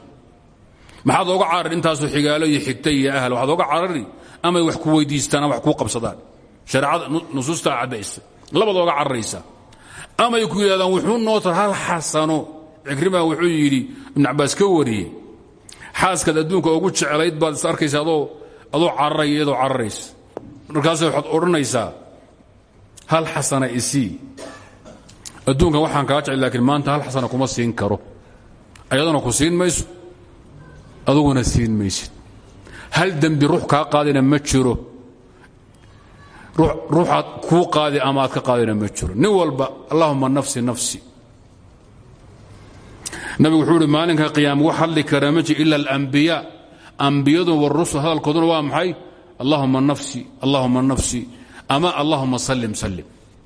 Maxaad ooga carari intaasoo xigaalo iyo xigta iyo ahl waxaad ooga carari amay wax ku weydiistaan ama wax kuu qabsadaan. Shareecada nusuusta caddaysa labaad ooga cararaysa. Amay ku yidhahdaan wuxuu noo tar hal xasano cikrima wuxuu yidhi ibnu cabbaas ka wariyey. Xaaskaad adduunka ugu jeclayd baad is arkaysa adoo cararaya iyadoo cararaysa. Markaasa waxaad odhanaysaa hal xasana isii adduunkan waxaan kaa jecel laakiin maanta hal xasana kuma siin karo. Ayadana ku siin mayso. Aduguna siin maysid. Hal dembi ruux kaa qaadina ma jiro. Ruuxaad kuu qaadi ama ka qaadina ma jiro. Nin walba allahuma nafsi nafsi. Nabigu wuxuu uhi maalinka qiyaama wax hadli kara ma jiro ila alambiyaa ambiyadu warusul hadalkooduna waa maxay? Allahuma nafsi allahuma nafsi ama allahuma sallim sallim.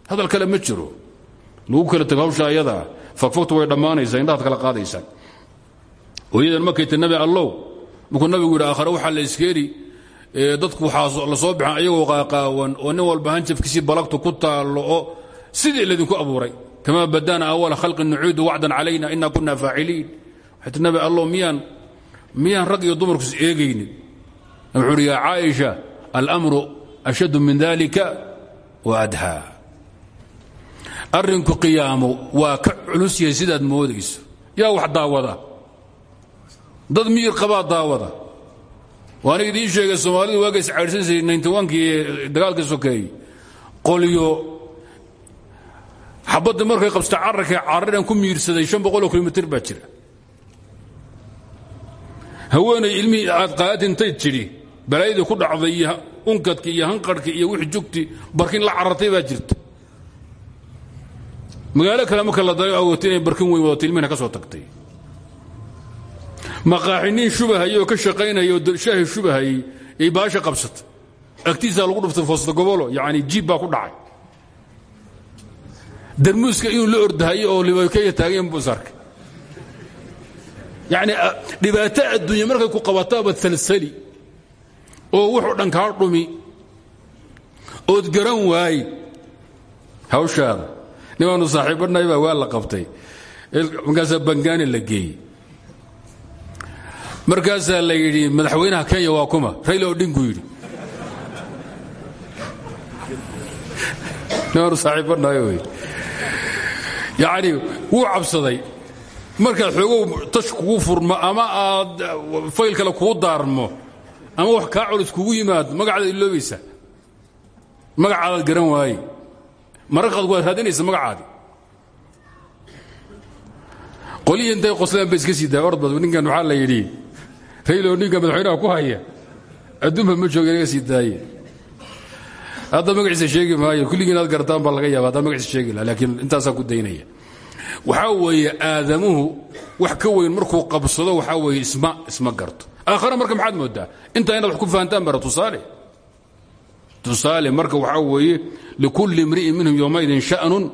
Hadal kale ma jiro. Lagu kala tago hawsha ayadaa fogfogtu way dhammaanaysaa indhahaad kala qaadaysaa. Hooyadan markay ti nabi allow? Markuu nabigu yidhi aakhare waxaa la iskeeni dadku waxaa la soo baxan ayagoo qaaqaawan oo nin walba hanjafkiisii balagtu ku taallo oo sidii laydinku abuuray. Kama badana awala khalqin nuciidu wacdan calayna ina kuna faaciliin. Waxay ti nabi allow miyaan miyaan rag iyo dumarkus eegaynin? Wuxuu uhi yaa caaisha almru ashaddu min dalika adhaa arrinku qiyaamo waa ka culus yahay sidaad moodayso yaa wax daawada dad miyir qabaa daawada waana idiin sheegay soomaalidu waagay iscaydhsanaysay nintywankii dagaalka sokeeyey qolyo xabadda markay qabsta cararka cararhan ku miirsaday boqoloo kilomitr baa jira haweenay ilmihii aad qaadati intay tidhi balaayadii ku dhacday unkadki iyo hanqarhki iyo wixii jugti barkin la carartay baa jirta. Magaalo kale marka la dayo awooti inay barkin weyn wadato ilmihina ka soo tagtay. Maqaaxiniin shubahayey oo ka shaqaynaya oo shaahi shubahayey ay baasha qabsatay. Agtiisaa lagu dhuftay foosta gobolo yacni jiib baa ku dhacay. Darmuuska inuu la ordahayo oo libakeya taagayen buu isarkay yacni dhibaato adduunya markay ku qabataaba salsali oo wuxuu dhan kaa dhumi. Ood garan waaye hawshaada nimaanu saaxiibadnahay baa waa la qabtay. Markaasaa bangaani la geeyey. Markaasaa la yidhi madaxweynaha kenya waa kuma. Rayla odhinku yidhi. Nimaanu saaxiibadnahay wey yacni wuu cabsaday. Markaad xoogow tash kugu furmo ama aad fayl kale kuu daarmo ama wax kaa culus kugu yimaado magacaadaad iloobaysaa magacaadaad garan waaye. Mararkaad waad raadinaysa magacaadi. Qolihii intay qoslaan ba iska sii daaya ordbad ninkan waxaa la yidhi raylo ninka madaxweynaha ku haya adduunba ma jooga inaga sii daaye. Hadda magaciisa sheegi maayo kulligii inaad gartaan baa laga yaaba haddaan magaciisa sheegi laha laakiin intaasaa ku daynaya. Waxaa weeye aadamuhu wax ka weyn markuu qabsado waxaa weeye isma isma garto aakhare marka maxaad moodaa? Intaa inaad wax ku fahantaan bara tusaale. Tusaale marka waxaa weeye likulli imri'in minhum yowmaidin sha'nun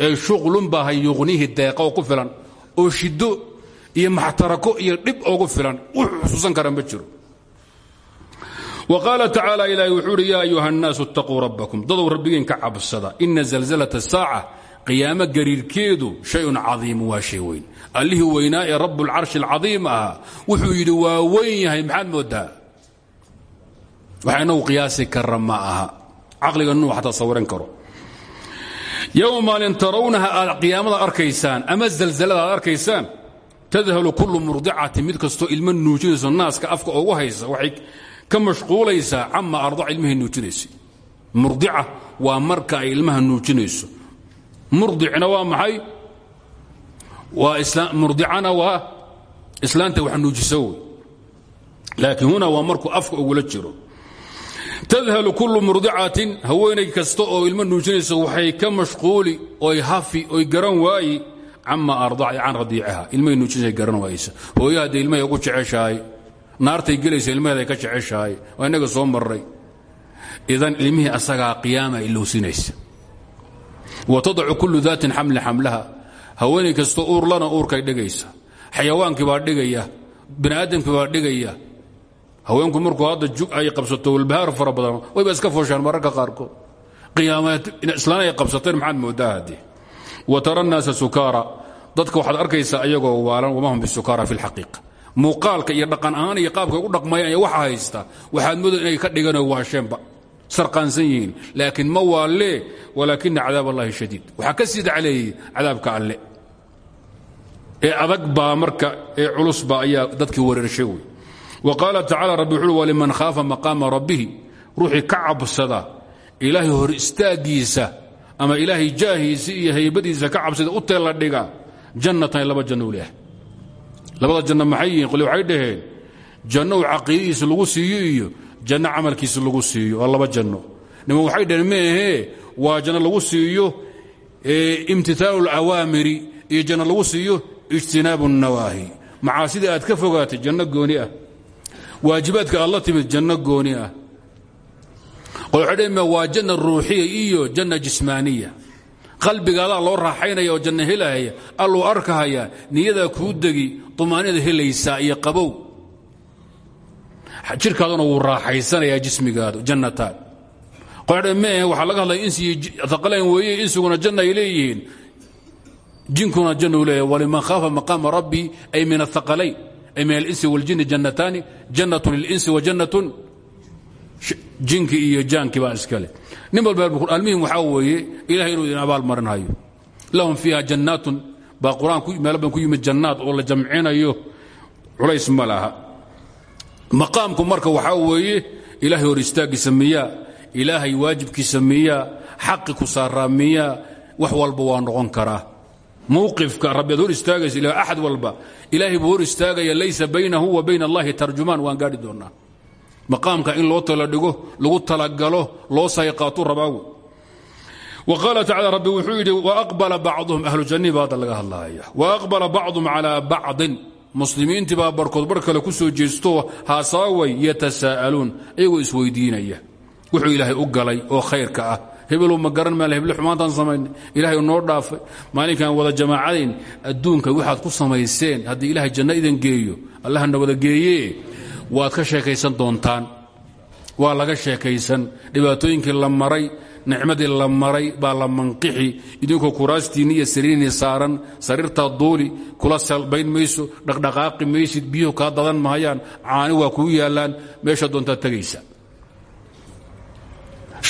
ee shuqlun baa hay yuqnihi deeqa filan oo shiddo iyo maxtarako iyo dhib oogu filan wuxuu xusuusan kara ma wa qaala tacaala ilaahi wuxuu uhi yaa ayuha annaasu itaquu rabbakum. Dadow rabbigiin ka cabsada ina zalzalata saaca qiyaamo gariirkeedu shayun cadiimu waa shay allihii weynaa ee rabbulcarshi alcadiim ahaa wuxuu yidhi waa weyn yahay. Maxaad moodaa? Qiyaasi kara ma aha. Sawiran karo. Yowma maalin tarawnaha aad qiyaamada ama zalzalada aad tadhalu kullu murdicatin mid kastoo ilmo nuujinayso naaska afka ugu haysa waxay ka mashquulaysaa cama ardac ilmahay nuujinaysa murdica waa marka ay ilmaha nuujinayso. Murdicna waa maxay murdicana waa islaanta wax nuujisa wey. Laakiin huna waa markuu afka ugula jiro. Tadhalu kullu murdicatin haweenay kasta oo ilmo nuujinaysa waxay ka mashquuli oy hafi oy garan waayi cama ardaci can radiiciha ilmahay nuujinaysa garan waaysa hooyo hadday ilmahay ugu jeceshahay naartay gelaysa ilmaheeday ka jeceshahay waa innaga soo marray. Idan ilmihii asagaa qiyaama ilowsinaysa wa tadacu kullu daatin xamli xamlaha haweenay kastoo uurlana uurkay dhigaysa. Xayawaankii baa dhigaya. Bini aadamkii baa dhigaya. Haweenku markuu hadda jug ay qabsato walbahaar fara badan iska fooshaan mararka qaarkood. Qiyaamaislaana ay qabsateen maxaad moodaa haddii? Wa tara nnaasa sukaara. Dadka waxaad arkaysaa ayagoo waalan wama hum bisukaara fi lxaqiiqa muuqaalka iyo dhaqan ahaan iyo qaabkay u dhaqmayaan iyo waxa haysta. Waxaad mooda inay ka dhiganoo waasheenba sarqaansan yihiin laakiin ma waalee walaakina cadaab allahi shadiid. Waxaa ka sii dacleeyey cadaabka alle. Ee adag baa marka ee culusba ayaa dadkii wareershay wey. Wa qaala tacala rabbi wuxuui waliman khaafa maqaama rabbihi ruuxii ka cabsada ilaahay hor istaaggiisa ama ilaahay jaahiisa iyo haybadiisa ka cabsada u teella dhiga jannatan laba janno u leehay labada janno maxay yihiin janno camalkiisa lagu siiyo waa laba janno niman waxay dhaheen meehee waa janno lagu siiyo imtithaalu اlawaamiri iyo janno lagu siiyo ijtinaabu الnawaahi macaasidii aad ka fogaatay janno gooni ah waajibaadka aad la timid janno gooni ah qole waxay dhaheen waa janna ruuxiya iyo janna jismaaniya qalbigaadaa loo raaxaynaya oo janno helahaya alluu arkahaya niyadaa kuu degi tumaanida helaysaa iyo qabow jirkaaduna wuu raaxaysanayaa jismigaadu jannataan qodhe mee waxaa laga hadlaya insi aqalayn weeye insiguna janna ay leeyihiin. Jinkuna janna u leeyahay waliman khaafa maqaama rabbi ay min athaqalayn ay min alinsi waljinni jannataani jannatun lilinsi wa jannatun jinki iyo jaankii baa iskale nin walba almihim waxaa weeye ilahay inuu idin abaal marinhayo lahum fiiha jannaatun baa qur'aan meel ban ku yimid jannaad oo la jamcinayo culays ma laha maqaamku marka waxaa weeye ilaahay hor istaaggiisa miyaa ilaahay waajibkiisa miyaa xaqi ku saaraa miyaa wax walba waa noqon karaa. Mawqifka rabbi ad hor istaagaysa ila axad walba. Ilaahay buu hor istaagaya laysa baynahu wa bayna allahi tarjumaan waan gaadhi doonnaa maqaamka in loo tala dhigo lagu talagalo loo sayqaatu rabaagu qaala tacala rabbi wuxuu yidhi waaqbala bacduhum ahlu jannihi baa hadda laga hadlaaya. Waaqbala bacduhum calaa bacdin muslimiintii baa barkood bar kale ku soo jeesto haasaaway yatasaa'aluun iyagoo isweydiinaya. Wuxuu ilaahay u galay oo khayrka ah. Hebelu ma garan maal heble xumaantaan samaynay ilaahay noo dhaafay. Maalinkaan wada jamaacadayn adduunka waxaad ku samayseen haddii ilaahay janno idan geeyo allahna wada geeye waad ka sheekaysan doontaan. Waa laga sheekaysan. Dhibaatooyinkii la maray nicmadii la maray baa la manqixi. Idinkoo kuraastiinni iyo sariirinii saaran sariirtaa duuli kula salbayn mayso dhaqdhaqaaqi maysid biyuhu kaa dadan mahayaan caani waa kuu yaallaan meesha doontaad tegaysa.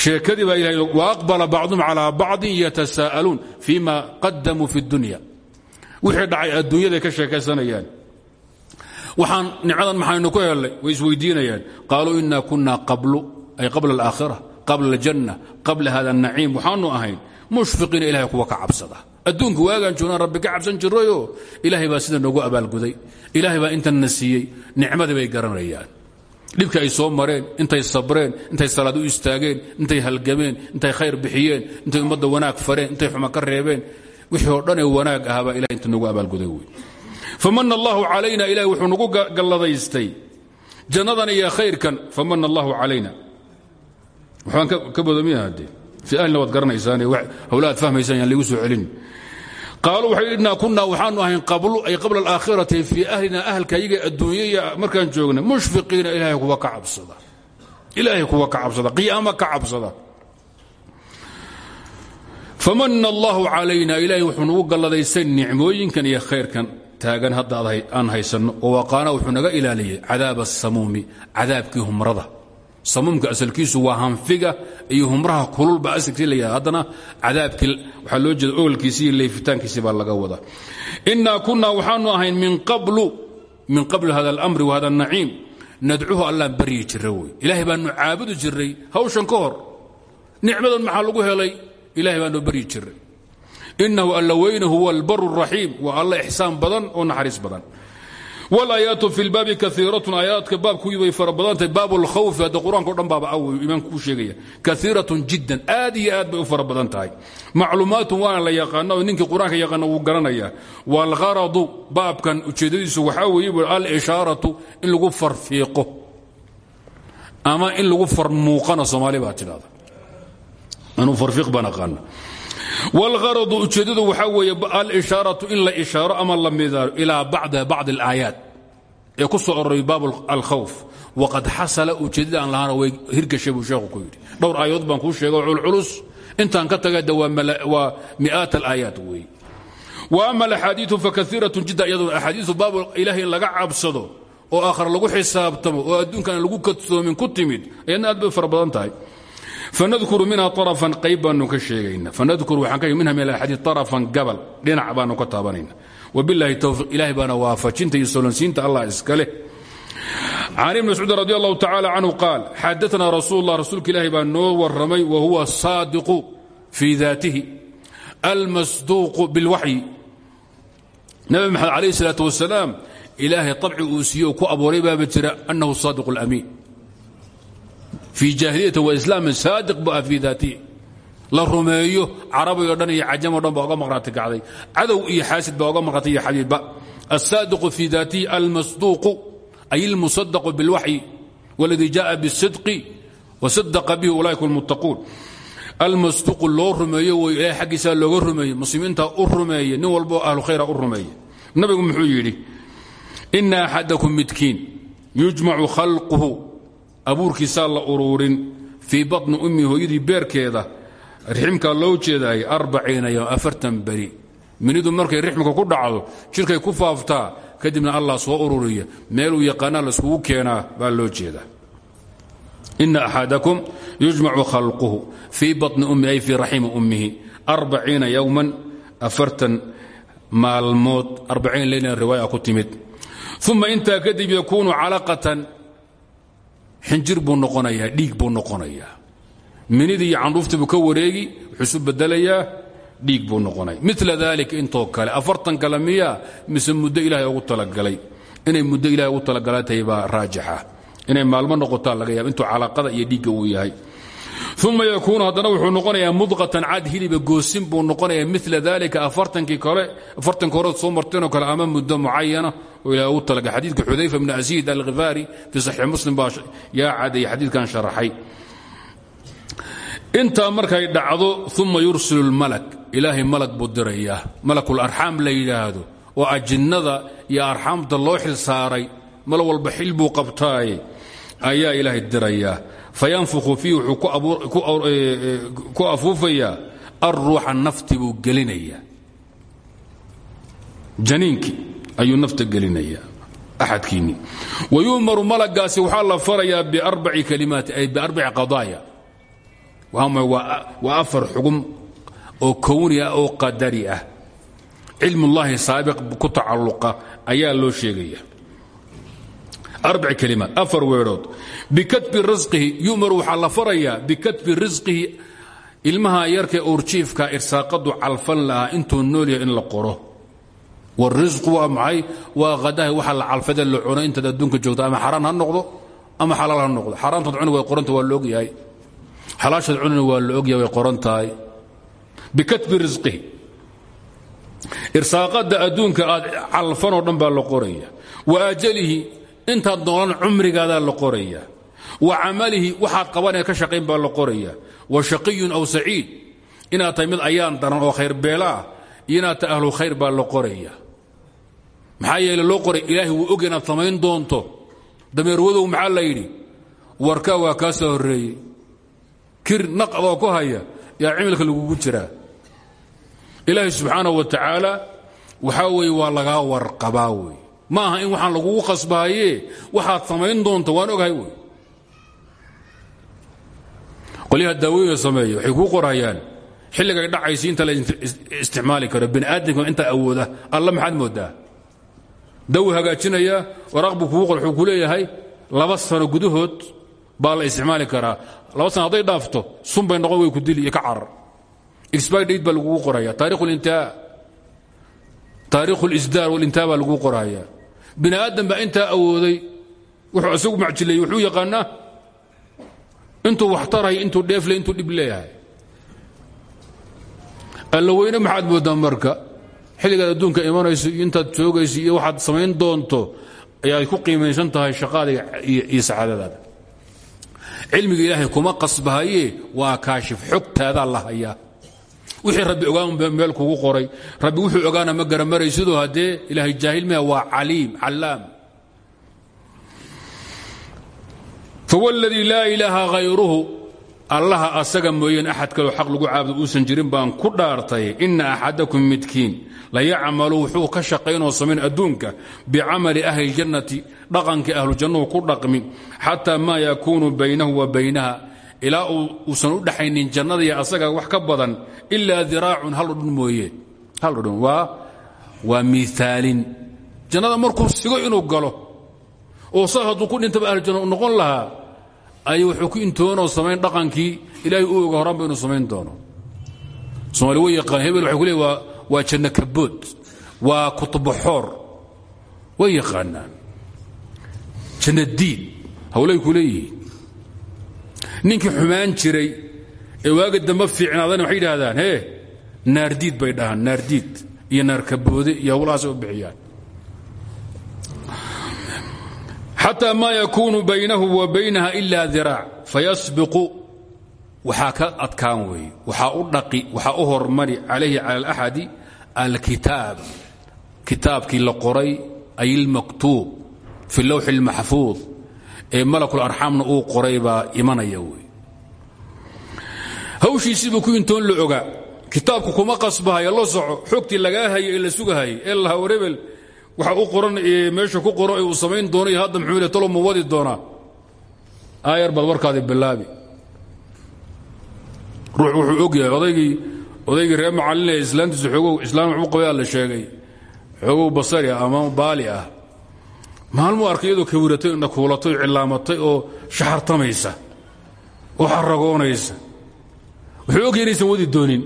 Sheekadii baa ilahay waaqbala bacduhum calaa bacdin yatasaa'aluun fima qadamuu fi اdunya wixii dhacay adduunyaday ka sheekaysanayaan. Waxaan nicmadan maxaynu ku helnay way isweydiinayaan qaaluu ina kuna qablu ay qabla alaakhira qabla aljanna qabla hada الnaciim waxaanu ahayn mushfiqiina ilahay kuwa ka cabsada. Adduunka waagaan joognaan rabbi ka cabsan jirayoo ilaahay baa sida noogu abaalguday. Ilaahay baa intanna siiyey nicmadii bay garanayaan. Dhibka ay soo mareen intay sabreen intay salaad u istaageen intay halgameen intay khayr bixiyeen intay ummadda wanaag fareen intay xuma ka reebeen wixii oo dhanee wanaag ahaabaa ilahay inta noogu abaalguday wey famana allahu calayna ilahay wuxuu nagu galladaystay. Jannadan iyo waxbaan ka fii ahlina waad garanaysaane hawla aad fahmaysaan yaan ligu soo celin. Qaaluu waxay idhnaa kunaa waxaanu ahayn ay qabla alaakhirati fii ahlina ahalka iyaga adduunyaya markaan joognay mushfiqiina ilaahay kuwa ka cabsada. Ilaahay kuwa ka cabsada qiyaama ka cabsada. Famana allahu calayna ilaahay wuxuu nagu galladaystay nicmooyinkan iyo khayrkan taagan hadda aan haysanno oo waqaana wuxuu naga ilaaliyey cadaab asamuumi cadaabkii humrada samuumka asalkiisu waa hanfiga iyo humraha kululba asalkii la yidhahda haddana cadaabkii waxaa loo jeeda ogolkiisi iyo leefitaankiisi baa laga wada innaa kunnaa waxaanu ahayn min qablu hada alamri wa hada anaciim nadcuhu allaan baryi jirra wey ilaahay baanu caabudi jirray hawshan ka hor. Nicmadan maxaa lagu helay? Ilahay baanu baryi jirray. Inahu alla weyne huwa albaru raxiim waa alla ixsaan badan oo naxariis badan wlaayaatu fi lbaabi kaiiratun aayaadka baabkuwii bay fara badantahay baab lkhawfi hadda qur'aanka o dhan baaba awy imaamku kuu sheegaya. Kaiiratun jiddan aad iyo aad bay u fara badan la yaqaana oo ninkii qur'aanka yaqaana wuu garanaya. Waalgharadu baabkan ujeeddadiisu waxaa weeye alishaaratu in lagu farfiiqo. Ama in lagu farmuuqana soomaali baa tidhahda anuu farfiiq baan wاlgaradu ujeeddadu waxaa weeye alishaaraةu in la ishaaro ama la midaaro ilaa bacda bacضi اlaayaat ee ku soo ororay baab alkhawf waqad xasala ujeeddada aan lahaana way hirgashay buu sheekhu ku yidhi dhowr aayadood baan kuu sheega culculus intaan ka taga de waa mi'aat alaayaat weeye wa ama alaxaadiiu fakaiiraة jidda iyaduna axaadiiu baab ilahay in laga cabsado oo aakhar lagu xisaabtamo oo adduunkaan lagu kadsoomin ku timid ayadna aad bay fara badan tahay fanadkuru minha arafan qayb baanu ka sheegayna fanadkuru waxaan ka minha min alaxaadiis arafan gabal dhinac baanu ka taabanayna wabilahi towfiiq ilahay baana waafajinta iyo solonsiinta allah iska leh can ibn mascuud radi allahu tacala canhu qaal xadaana rasuul lah rasuulka ilaahi baa noo warramay wa huwa saadiqu fii daatihi almasduuqu bilwaxyi nabi maxamed calayh isalaat wasalaam ilaahay abci uu siiye ku abuuray baaba jira annahu saadiq اlamiin fii jaahiliyati waislaami saadiq bu ah fii daatihi la rumeeyo carabi o dhan iyo cajamo dhan baa oga maqhraati kacday cadow iyo xaasid baa oga maqhraatay iyo xabiibba alsaadiqu fii daatihi almasduuqu ay almusadaqu bilwaxyi waladii jaءa biاsidqi wasadaqa bihi ulaaika اlmuttaquun almasduuqu loo rumeeyo way ilahay xaggiisaa looga rumeeyey muslimiinta u rumeeye nin walboo ahlu khayra u rumeeye nabigu muxuu yidhi ina axadakum midkiin yujmacu khalquhu abuurkiisaa la uruurin fii baطni ummi hooyadii beerkeeda riximkaa loo jeedaayay arbaciina yom afartan beri. Minidu markay rixmka ku dhacdo jidhkay ku faaftaa kadibna allah soo ururiya meeluu yaqaanaa laiskugu keenaa baa loo jeedaa. Ina axadakum yujmacu khalquhu fii baطni ummi ay fii raximi ummihi arbaciina yowman afartan maalmood arbaciin leylan riwaaya ku timid. Uma intaa kadib yakuunu calaqatan xinjir buu noqonayaa dhiig buu noqonayaa. Minidii iyo candhuuftii buu ka wareegi wuxuusu bedelayaa dhiig buu noqonaya mila dalik intoo kale afartan kale miyaa mise muddo ilahay ugu talagalay. Inay muddo ilahay ugu talagala tahay baa raajixa inay maalmo noqotaa laga yaaba intuu calaqada iyo dhiigga uu yahay uma yakuunu haddana wuxuu noqonayaa mudqatan cad hiliba goosin buu noqonayaa mila dalika afartankii kale afartanka horeod soo marteenoo kale ama muddo mucayana oo ilahay ugu talagalay xadiidka xudayfa bni asiid alkhifaari fii saxiix muslim baa yaa cadaya xadiidkan sharaxay intaa markay dhacdo uma yursilu lmalak ilaahay malag buu dirayaa malakularxaam la yidhaahdo oo ajinnada iyo arxaamta loo xil saaray mal walba xil buu qabtaaye fayanfukhu fiih wuxuu ku afuufayaa alruuxa nafti buu gelinayaa. Janiinkii ayuu nafta gelinayaa axadkiinni wayu'maru malagaasi waxaa la farayaa biarbaci kalimaati ay biarbaci qadaaya. Waa afar xugum oo kowni ah oo qadari ah. Cilmullaahi saabiq ku tacalluqa ayaa loo sheegaya arbac kalimaat afar weedhood bikatbi risqihi yu'mar waxaa la farayaa bikatbi risqihi ilmaha yarkae uurjiifka irsaaqadu calfan lahaa intuu nool yahay in la qoro. Warisqu waa maxay? Waa qadaha waxa la calfada la cuno intaad adduunka joogto ama xaraan ha noqdo ama xalaal ha noqdo. Xaaraantaad cuni way qoranta waa la ogyahay xalaashaad cunina waa la ogyahay intaad noolan cumrigaadaa la qoraya. Wa camalihi waxaad qabanee ka shaqayn baa la qoraya. Wa shaqiyun aw saciid inaad tahay mid ayaan daran oo khayr beela ah iyo inaad tahay ahlu khayr baa la qoraya. Maxaa yeele loo qoray ilaahay wuu og inaad samayn doonto. Dameerwadow maxaa la yidhi? Warkaa waa kaa soo horreeyey. Kir naqadoo ku haya yaa cimilka lagugu jiraa. Ilaahay subxaanahu wa tacaala waxaa weeye waa lagaa warqabaa wey ma aha in waxaan lagugu khasbaaye waxaad samayn doonto waan ogahay wey. Qolyaha daawooyinka sameeya waxay kuu qorayaan xilligay dhacaysi inta la isticmaali karo. Bani aadamka intaa awooda. Alla maxaad moodaa? Dawi hagaajinaya waraaq buu kugu qor wuxuu ku leeyahay laba sano gudahood baa la isticmaali karaa. Laba sano hadday dhaafto sun bay noqon way ku dili iyo ka carar. Expire date baa lagugu qoraya taarikh اlintihaa taarikh اlisdaar walintihaa baa lagu qoraya bini aadam baa intaa awooday wuxuu isagu macjilayey wuxuu yaqaanaa intuu wax tarhay intuu dheefley intuu dhib leeyahay. Maxaad mooddaa marka? Xilligaad adduunka imanayso iyo intaad iyo waxaad samayn doonto ayaad ku qiimaysan tahay shaqaada iyo sacaadadaada cilmiga ilaahay kuma qasbahaye waa kaashif xogtaadaa la hayaa wixii rabbi ogaan meel kugu qoray. Rabbi wuxuu ogaana ma garamaray sidoo haddee ilaahay jaahil miha waa caliim callaam. Fahuwa aladii laa ilaaha hayruhu allaha asaga mooyeen axad kaloo xaq lagu caabudo uusan jirin baan ku dhaartay ina axadakum midkiin la yacmalu wuxuu ka shaqaynoo samayn adduunka bicamali ahli ljannati dhaqankii ahlujannuhu ku dhaqmi xataa maa yakuunu baynahu wa baynaha ilaa uusan u dhaxaynin jannada iyo asaga wax ka badan ilaa diraacun hal dhudhun mooye. Hal dhudhun waa miaalin jannada markuu sigo inuu galo oo saa hadduu ku dhintaba ahlujanna u noqon lahaa ay wuxuu ku intoonoo samayn dhaqankii ilaahay u oga horaanba inuu samayn doono. Soomaali way yaqaan hebel waxay ku leey waa janno kabood waa kutubaxoor way yaqaanaan. Janno diid hawlay ku leeyihiin ninkii xumaan jiray ee waaga dambe fiicnaadan waxay yidhaahdaan hee naardiid bay dhahaan naardiid iyo naarkaboode iyo hawlahaasay u bixiyaan. Xataa maa yakuunu baynahu wa baynaha ila diraac fayasbiqu waxaa ka adkaan weeye waxaa u dhaqi waxaa u hormari calayhi cala alaxadi alkitaab. Kitaabkii la qoray ay ilmaktuub fi lowxi اlmaxfuud ee malakularxaamna uu qoray baa imanaya wey. Hawshiisiibuu ku intoon la ogaa kitaabku kuma qasbahayo la soco xogtii lagaa hayo ee la sugahayay ee lahaa warebel waxa u qoran meesha ku qoran uu samayn doono hadda muxuu talo ma wadi doonaa aayar warkaadi bilaabi. Ruux wuxuu og yahay odaygii odaygii reer macallin ee islaantiisu xoogow islaam waxbu qabay la sheegay. Xoogow basari ama baali ah maalmuu arkay iyadoo kawiratay indha kuulatay oo cilaamatay oo shaxartamaysa oo xaragoonaysa wuxuu ogyahay inaysan wadi doonin.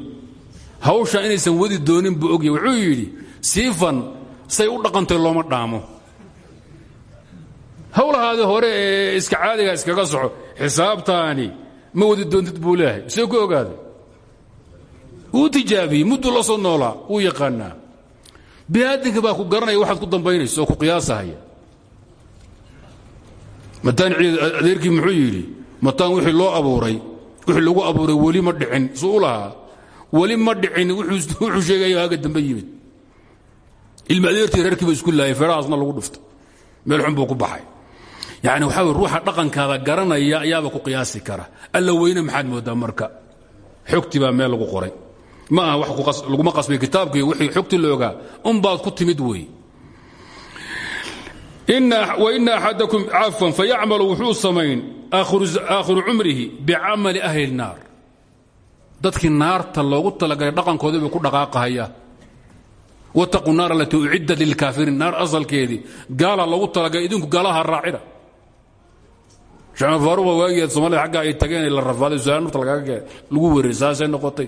Hawsha inaysan wadi doonin buu ogyahay wuxuu yidhi siifan say u dhaqantay looma dhaamo. Hawlahaadii hore ee iska caadiga iskaga soco xisaabtaani ma wadi doontid buu leeyahay. See ku ogaaday? Wuu tijaabiyey mudduu la soo noolaa wuu yaqaanaa. Biniaadinka baa ku garanaya waxaad ku dambaynayso oo ku qiyaasahaya mataan adeerkii muxuu yidhi mataan wixii loo abuuray wixii lagu abuuray weli ma dhicin suu u lahaa. Weli ma dhicin wuxuu sheegaya haga dambe yimid. Ilma adeertii reerkiiba isku laayay feerahaasna lagu dhuftay meel xun buu ku baxay. Yani waxaa ruuxa dhaqankaada garanaya ayaaba ku qiyaasi kara. Alla weyne maxaad moodaa marka? Xogtii baa meel lagu qoray. Ma aha laguma qasbay kitaabkii wixii xogtii la ogaa. Unbaad ku timid wey waina axadakum cafwan fayacmalu wuxuu samayn aakhiru cumrihi bicamali ahli الnaar dadkii naarta loogu talagalay dhaqankoodii bay ku dhaqaaqahaya wtaquu naar alatii uciddat lilkaafiriin naar asalkeedii gaala loogu talagalay idinku gaalaha raacina shacma faaruqa waagigeed soomaalida agga ay tageen la rafaaday su'aal nafta lagaga lagu saasay noqotay.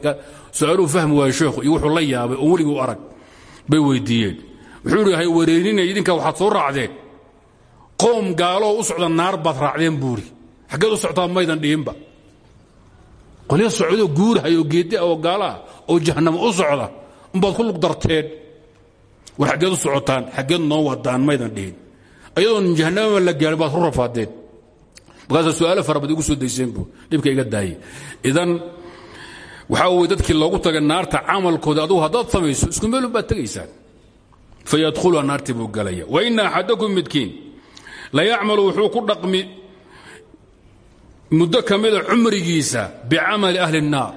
Su'aaluhu fahmi waayo sheekhu wuxuu la yaabay oo weligii u arag bay weydiiyeen. Wuxuu ihi hay idinka waxaad soo raacdeen qoom gaaloo u socda naar baad raacdeen buuri. Xaggeed u socotaa maydan dhihinba. Qolya socdoo guurahayoo geeddi oo gaalaah oo jahanamo u socda umbaad ku lug war xaggeed u socotaan xaggeed noo wadaan maydan dhihin. Ayadoon jahanamaba la gaarin baad rafaadeen. Markaasa su'aalo fara igu soo dayseen bu dhibka iga daayey idan waxaa weye dadkii loogu tagay naarta camalkooda adugu haddaad samayso isku meelun baad tegaysaan. Fayadkhuluha naartii buu galaya. Waina axadakum midkiin la yacmalu wuxuu ku dhaqmi muddo ka mida cumrigiisa bicamali ahli الnaar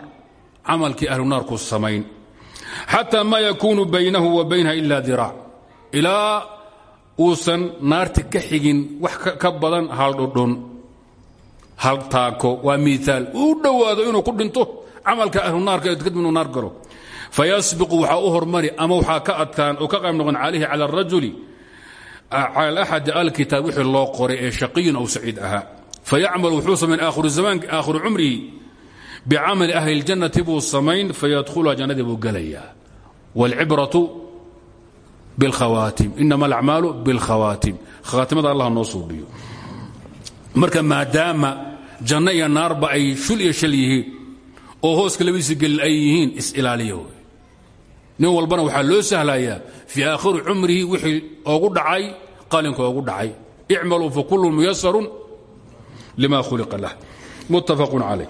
camalkii ahlu naarku samayn xatى ma yakunu baynahu wa baynaha ila diraac ilaa uusan naarti ka xigin wax ka badan hal dhudhun hal taako waa miaal uu dhowaado inuu ku dhinto camalka ahlu naarka kadib inuu naar galo fayasbiqu waxaa u hormari ama waxaa ka adkaan oo ka qayb noqon calayhi cala arajuli cala alaxadi alkitaab wixii loo qoray ee shaqiyun aw saciid ahaa fayacmal wuxuu samayn aakhiru cumrihi bicamali ahli اljannati buu samayn fayadkhuluha jannadii buu gelayaa wاlcibraةu bاlkhawaatim inama alacmaalu bاlkhawaatim khawaatimada allah noo suubiyo marka maadaama janno iyo naarba ay shul iyo shal yihiin oo hooska labadiisa gelin ay yihiin is-ilaaliya wey nin walbana waxaa loo sahlayaa fii aakhiri cumrihi wixii oogu dhacay qalinka oogu dhacay. Icmaluu fakulun muyasarun lima khuliqa lah. Muttafaqun calayh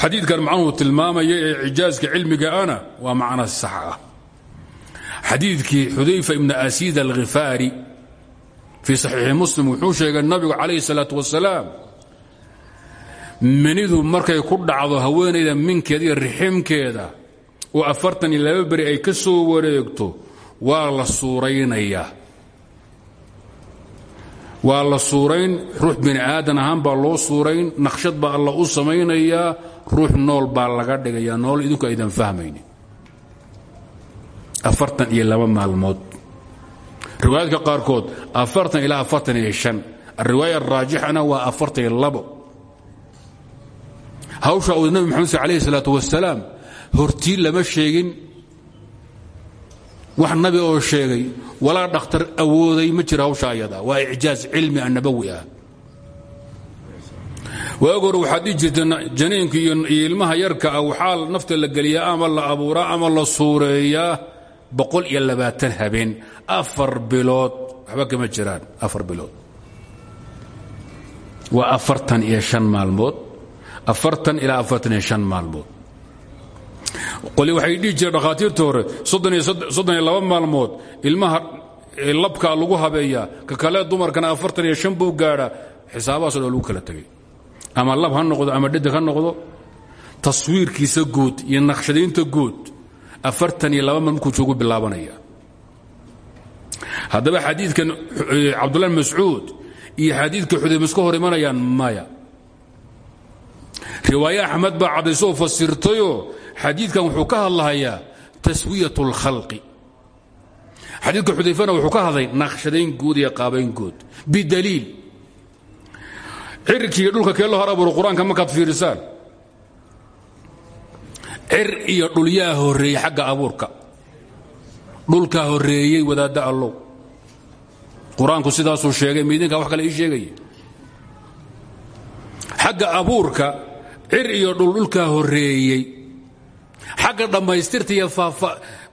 xadiidkan macnuhu tilmaamaya ee cijaaska cilmiga ana waa macno sax ah. Xadiidkii xudayfa ibni asiid alkhifaari fii saxiixi muslim wuxuu sheegay nabigu calayhi salaatu wasalaam minidu markay ku dhacdo haweenayda minkeeda iyo riximkeeda oo afartan iyo laba ay ka soo wareegto waa la suuraynayaa waa la suurayn ruux bini aadan ahaan baa loo suurayn naqshad baa alla u samaynayaa ruux nool baa laga dhigayaa. Nool idinku aydan fahmaynin. Afartan iyo laba maalmood. Riwaayaadka qaarkood afartan ilaa afartan iyo shan. Alriwaaya araajixana waa afartan iyo labo. Hawsha uu nabi maxamed sal alayhi salaatu hortii lama sheegin wax nabi oo sheegay walaa dhakhtar awooday ma jira hawsha ayada. Waa icjaaz cilmi a nabawi ah. Waag hore waxaad dhihi jirta janiinka iyo ilmaha yarka ah waxaa nafta la geliyaa ama la abuuraa ama la suureeyaa boqol iyo labaatan habeen. Afar bilood waxba kama jiraan afar bilood. Waa afartan iyo shan maalmood afartan ilaa afartan iyo shan maalmood qoli waxay dhihi jireen dhakhaatiirta hore soddon iyo laba maalmood ilmaha labkaa lagu habeeyaa ka kale dumarkana afartan iyo shan buu gaadhaa xisaabahaasoo dhan lagu kala tegay. Ama lab ha noqdo ama dhedig ha noqdo taswiirkiisa guud iyo naqshadaynta guud afartan iyo laba maal joogu bilaabanaya. Haddaba xadiidkan cabdullahi mascuud iyo xadiidka xudayma iska hor imanayaan maya riwaaye axmed baa caddaysoo fasirtayoo xadiidkan wuxuu ka hadlahayaa taswiyat اlkhalqi xadiidka xudayfana wuxuu ka hadlay naqshadayn guud iyo qaabayn guud bidaliil. Cirkiiyo dhulka kee loo hor abuuro qur'aanka markaad fiirisaan. Cir iyo dhul yaa horreeyey xagga abuurka. Dhulkaa horreeyey wadaadda allow. Qur'aanku sidaasuu sheegay miidinka wax kale ii sheegaya xagga abuurka cir iyo dhul dhulkaa horreeyey xagga dhammaystirta iyo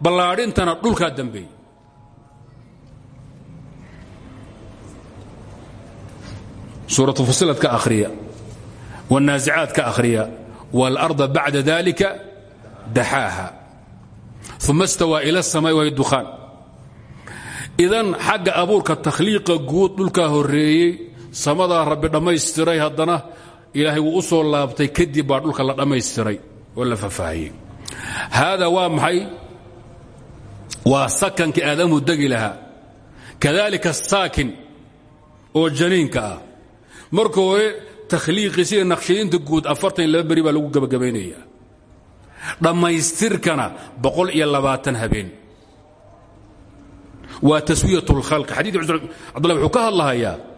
ballaadhintana dhulkaa dambeeyey suuratu fusilad ka akhriya wاnnaasicaad ka akhriya wاlأrضa bacda dalika daxaaha uma اstawaa ila الsamaaءi wahy dukhaan idan xagga abuurka takhliiqa guud dhulkaa horreeyey samadaa rabbi dhammaystiray haddana ilaahay wuu u soo laabtay kadib baa dhulka la dhammaystiray oo la fafaahiyey haada waa maxay? Waa sakankii aadamuhu degi lahaa. Kadalika asaakin oo janiinka ah. Marka hore takhliiqiisa iyo naqshadiinta guud afartan iyo laba beri baa lagu gebagabaynaya dhammaystirkana boqol iyo labaatan habeen. Waa taswiyat اlkhalqi xadiidka cabdullah wuxuu ka hadlahayaa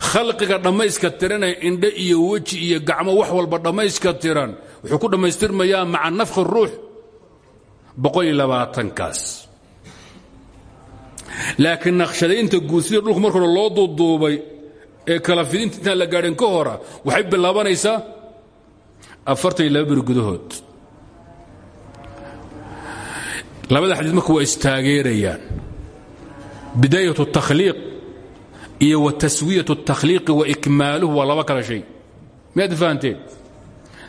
khalqiga dhammayska tiranee indhe iyo weji iyo gacmo wax walba dhammayska tiran. Wuxuu ku dhammaystirmayaa maca nafkhi ruux labaatankaas. Laakiin naqshadaynta guud sida dhulku marka hore loo duuduubay ee kala fidinta intaan la gaadhin ka hora waxay bilaabanaysaa afartan iyo laba beri gudahood. Labada xadiid marka waa istaageerayaan. Bidaayat الtakhliiq iyo wa taswiyat الtakhliiqi wa ikmaaluhu waa laba kala shay. Miyaad fahanteen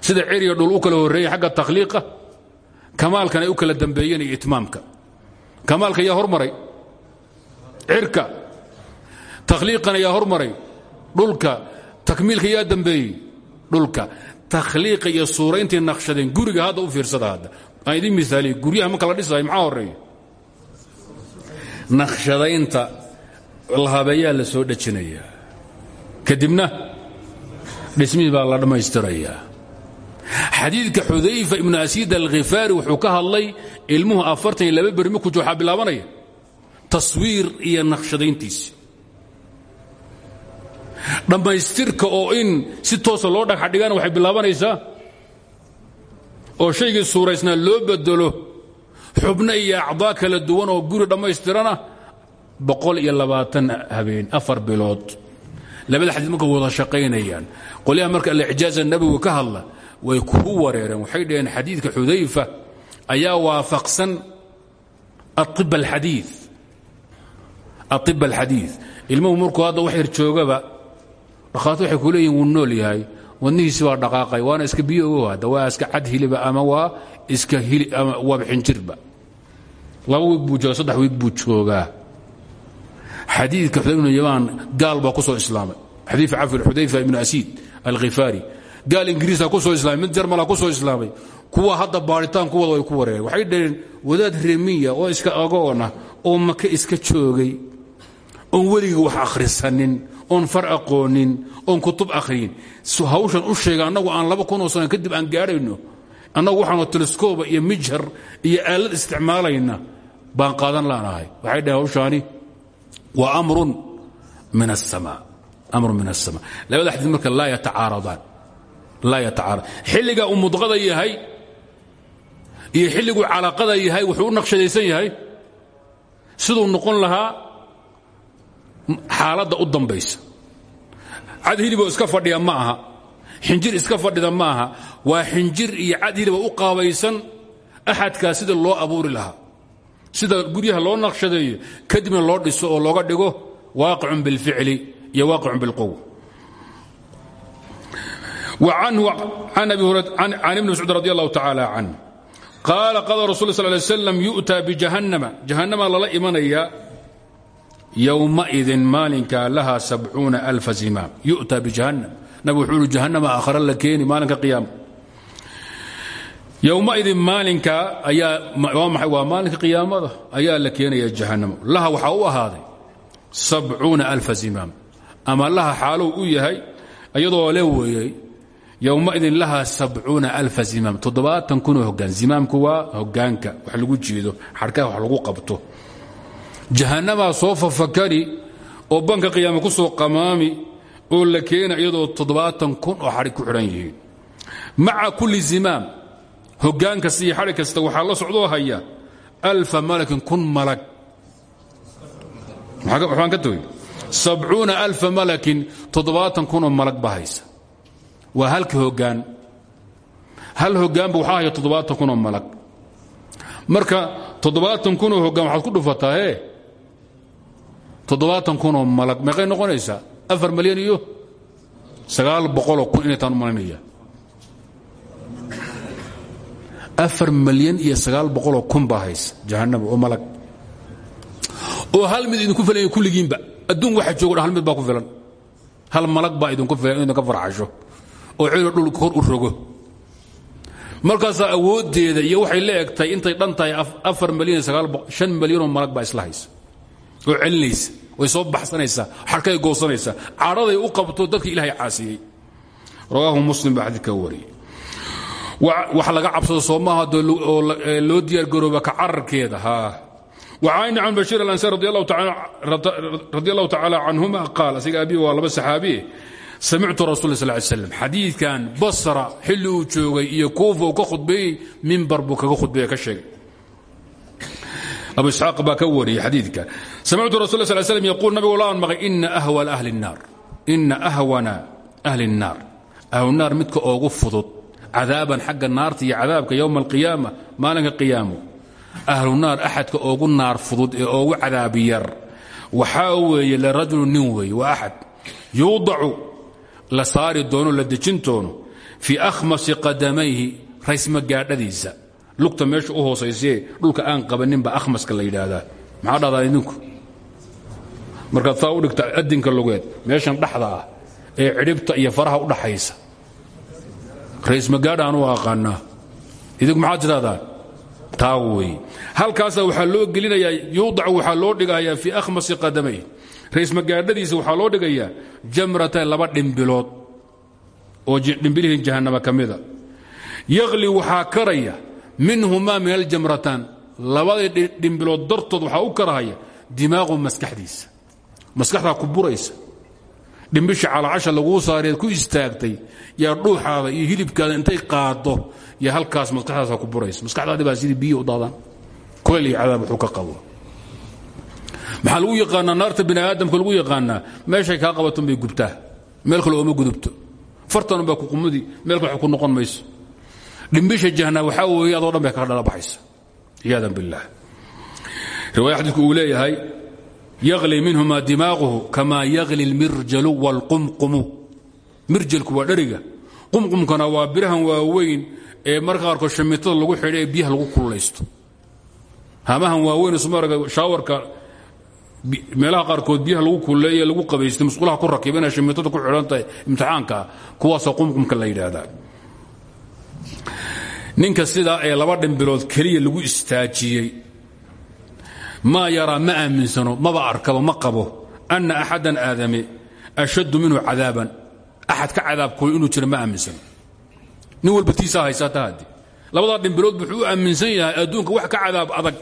sida ceriya dhul u kala horreeyey xagga takhliiqa kamaalkan ay u kala dambeeyeen iyo itmaamka. Kamaalka yaa hormaray cirka takhliiqana yaa hormaray dhulka takmiilka yaa dambeeyey dhulka. Takhliiqa iyo suurayntii naqshadeen guriga hadda u fiirsada hadda. Aan idin miaaliye guryaha marka la maxaa horreeya naqshadaynta lahabeeyaa la soo dhejinayaa kadibna dhismihii baa la dhammaystirayaa. Xadiidka xudayfa ibnu asiid alkhifaari wuxuu ka hadlay ilmuhu afartan iyo laba beri markuu waxaa bilaabanaya. Taswiir iyo naqshadayntiisi dhammaystirka oo in si toosa loo dhagxadhigana waxay bilaabanaysaa oo shaygii suuraysnaa loo bedelo xubno iyo acdaa kala duwan oo guri dhammaystirana boqol iyo labaatan habeen afar bilood. Labada xadiid marka wada shaqaynayaan qolyaha marka alicjaaza nabigu ka hadla way kugu wareereen. Waxay dhaheen xadiidka xudayfa ayaa waafaqsan aib alxadii aib alxadiid ilmuhu markuu hadda wax yar joogaba dhakhaati waxay ku leeyihiin wuu nool yahay wadnihiisi baa dhaqaaqay waana iska biyo ogo hadda waa iska cad hiliba ama waa iska hili ama waaba xinjirba laba wiig buu jooga saddex wiig buu joogaa xadiidka xudayfa ibnu yamaan gaal baa ku soo islaamay. Xadiid cafir xudayfa ibnu asiid alkhifaari gaal ingiriisa ku soo islaamay mid jarmala ku soo islaamay. Kuwa hadda baaritaan kuwada way ku wareereen waxay dhaheen wadaad remiya oo iska agoona oo maka iska kutub akhriyin. Hawshan u sheega aan laba kunoo sano kadib aan gaadhayno annagu waxaanu teleskooba iyo mijhar iyo aalad isticmaalayna baan qaadan laanahay. Waxay dhaheen hawshaani waa amrun min asamaa labada xadiid marka laa yatacaaradaan. Laa yatacaarad xilligaa uu mudqada yahay iyo xilliguu calaaqada yahay wuxuu u naqshadaysan yahay siduu noqon lahaa xaaladda u dambaysa. Cad hiliboo iska fadhiya ma aha. Xinjir iska fadhida ma aha. Waa xinjir iyo cad hiliba u qaabaysan axadkaa sida loo abuuri lahaa sida guryaha loo naqshadeeyo kadibna loo dhiso oo looga dhigo waaqicun bilficli iyo waaqicun bilquwa can ibn mascuud radi allahu tacaala can. Qaala qala rasul sal lay slam yu'taa bijahannama jahannama. Lala imanaya yowmaidin maalinka lahaa sabcuuna alfa zimaam. Yu'taa bijahannam nabig wuxuu ihi jahannama aakhara la keeni maalinka yowmaidin maalinka waa maalinka iyaamada ayaa la keenaya jahanamo. Laha waxaa u ahaaday abcuuna alfa zimaam. Ama laha xaalou u yahay iyadoo le weeyey yowmaidin laha abcuuna alfa zimaam. Toddobaatan kunoo hogaan zimaamku waa hogaanka wax lagu jiido xadhkaha wax lagu qabto. Jahanamaa soo fafakari oo banka qiyaama ku soo qamaami oo la keena iyadoo kun oo xadhig ku xidhan yihiin. Maca kulli zimaam hogaan kasta iyo kasta waxaa la socdoo haya alfa malakin kun malag. Waxbaan ka toy sabcuuna alfa malakin toddobaatan kunoo malag ba haysa. Halka hogaan hal hogaanba waxaa haya toddobaatan kunoo malag. Marka toddobaatan kunoo hogaan waxaad ku dhufataa e toddobaatan kunoo malag. Meeqay noqonaysaa? Afar malyan iyo sagaal boqoloo kun inay taan u malaynaya afar malyan iyo sagaal boqoloo kun baa haysa. Jahanaba oo malag. Oo hal mid idinku filanya kulligiinba. Adduun waxa joogo hal mid baa ku filan. Hal malag baa idinku filan idinka farxasho oo cilo dhulka hor u rogo. Markaasaa awooddeeda iyo waxay la egtahay intay dhan tahay afar malyan an malyanoo malag baa isla haysa. Oo celinaysa way soo baxsanaysaa xarkay goosanaysaa cadhaday u qabto dadkii ilahay caasiyey. Rawaahu muslim baa xadiidka wariyey wax laga cabsado soomaaha loo diyaargarooba ka cararkeeda wacan can bashiir alansar radi allahu tacaala canhuma qaal asiga abi waa laba saxaabiye samictu rasul sal slam xadiidkan basra xilli joogay iyo kuufa ka khudbeeyey mimbar buu kaga khudbeeye ka sheegay. Abu isxaaq baa ka wariyey xadiidka. Samictu rasul sl slam yaquul nabigu laan maqay ina ahwana ahli الnaar ahwnar midka oogu fudud cadaaban xagga naarta iyo cadaabka yowma alqiyaama maalinka qiyaamo ahlunaar axadka oogu naar fudud ee oogu cadaabi yar. Waxaa weeye lirajulu nin weeye waa axad. Yuudacu la saari doono la dejin doono fii akhmasi qadamayhi raysma gaadhadiisa. Lugta meesha u hoosaysee dhulka aan qabaninba akhmaska la yidhaahdaa. Maxaa dhahdaa idinku markaad saa u dhigta adinka lugeed meeshan dhexda ah ee cidhibta iyo faraha u raysmagaadha aan u aqaanaa. Idinku maxaad tidhahdaa taa weeye halkaasaa waxaa loo gelinayaa yuudacu waxaa loo dhigayaa fii akhmasi qadamayhi raysmagaadhadiisa waxaa loo dhigayaa jamratan laba dhimbilood oo dhimbilihii jahannama ka mida. Yaqli waxaa karaya minhumaa min aljamrataan labadii dhimbilood dartood waxaa u karahaya dimaaqu maskaxdiisa. Maskaxdaa ku buraysa dhimbisha calaacasha laguu saareed ku istaagtay yaa dhuuxaada iyo hilibkaada intay qaado yo halkaas maskaxdaasa ku buraysa maskaxdaadi baa sidii biyo u daadaan. Kuleyl iyo qabo. Maxaa lagu yaqaanaa? Naarta bini aadamka lagu yaqaanaa meeshay kaa qabaton bay gubtaa. Meel kale ooma gudubto. Fartanunbaa kuqumudi meel kale ku noqon mayso. Dhimbisha jahna waxaa weeye adoo dhan bay kaga dhala baxaysa ciyaadan biاllah riwaaya leeyahay yaqli minhuma dimaaquhu kama yaqli اlmirjalu wاlqumqumu mirjalku waa dheriga. Qumqumkana waa birahan waaweyn ee marka qaarkood shamiitada lagu xidha ee biyaha lagu kululaysto hamahan waaweyn smarga shaawarka meelaha qaarkood biyaha lagu kuleeye lagu qabaystay musqulaha ku rakiba inay shamiitada ku xidhan tahay imtixaanka kuwaasoo ninka sidaa ee laba dhimbilood keliya lagu istaajiyey maa yaraa ma aaminsano maba arkabo ma qabo. Anna axadan aadame ashaddu minhu cadaaban. Axad ka cadaabkooy inuu jira ma aaminsano. Nin walba tiisaa haysata haddi labadaa dhimbilood wuxuu u aaminsan yahay adduunka wax ka cadaab adag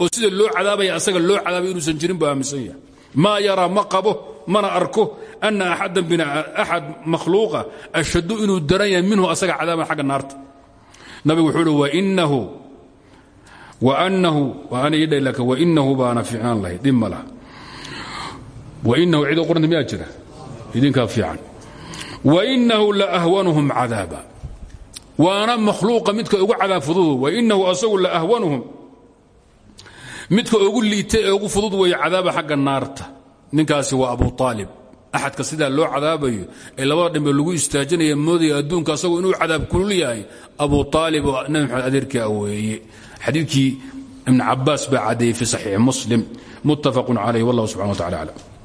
oo sida loo cadaabaya asaga loo cadaabay inuusan jirin buu aaminsan yahay. Maa yaraa ma qabo mana arko. Anna axadan axad makhluuqa ashaddu inuu daran yahay minhu asaga cadaaban xagga naarta. Nabigu wuxuu uhi wainahu wainahu baana fiicnaan lahayd dhib ma laha wainahu cid oo qoranta miyaa jira idinkaa fiican wainahu la ahwanuhum cadaaba waana makhluuqa midka ugu cadaab fududu wainahu asagu la ahwanuhum midka ugu liita ugu fudud weeye cadaaba xagga naarta ninkaasi waa abu aalib axadka sidaa loo cadaabayo ee labada dhimbe lagu istaajinaya moodaya adduunka asagu inuu cadaab kulul yahay abu aalib oo nabi maxamed aweeye xadiidkii ibn cabaas baa caddeeyey fi saxiixi muslim muttafaqun calayh wallah subxana wa tacala aclam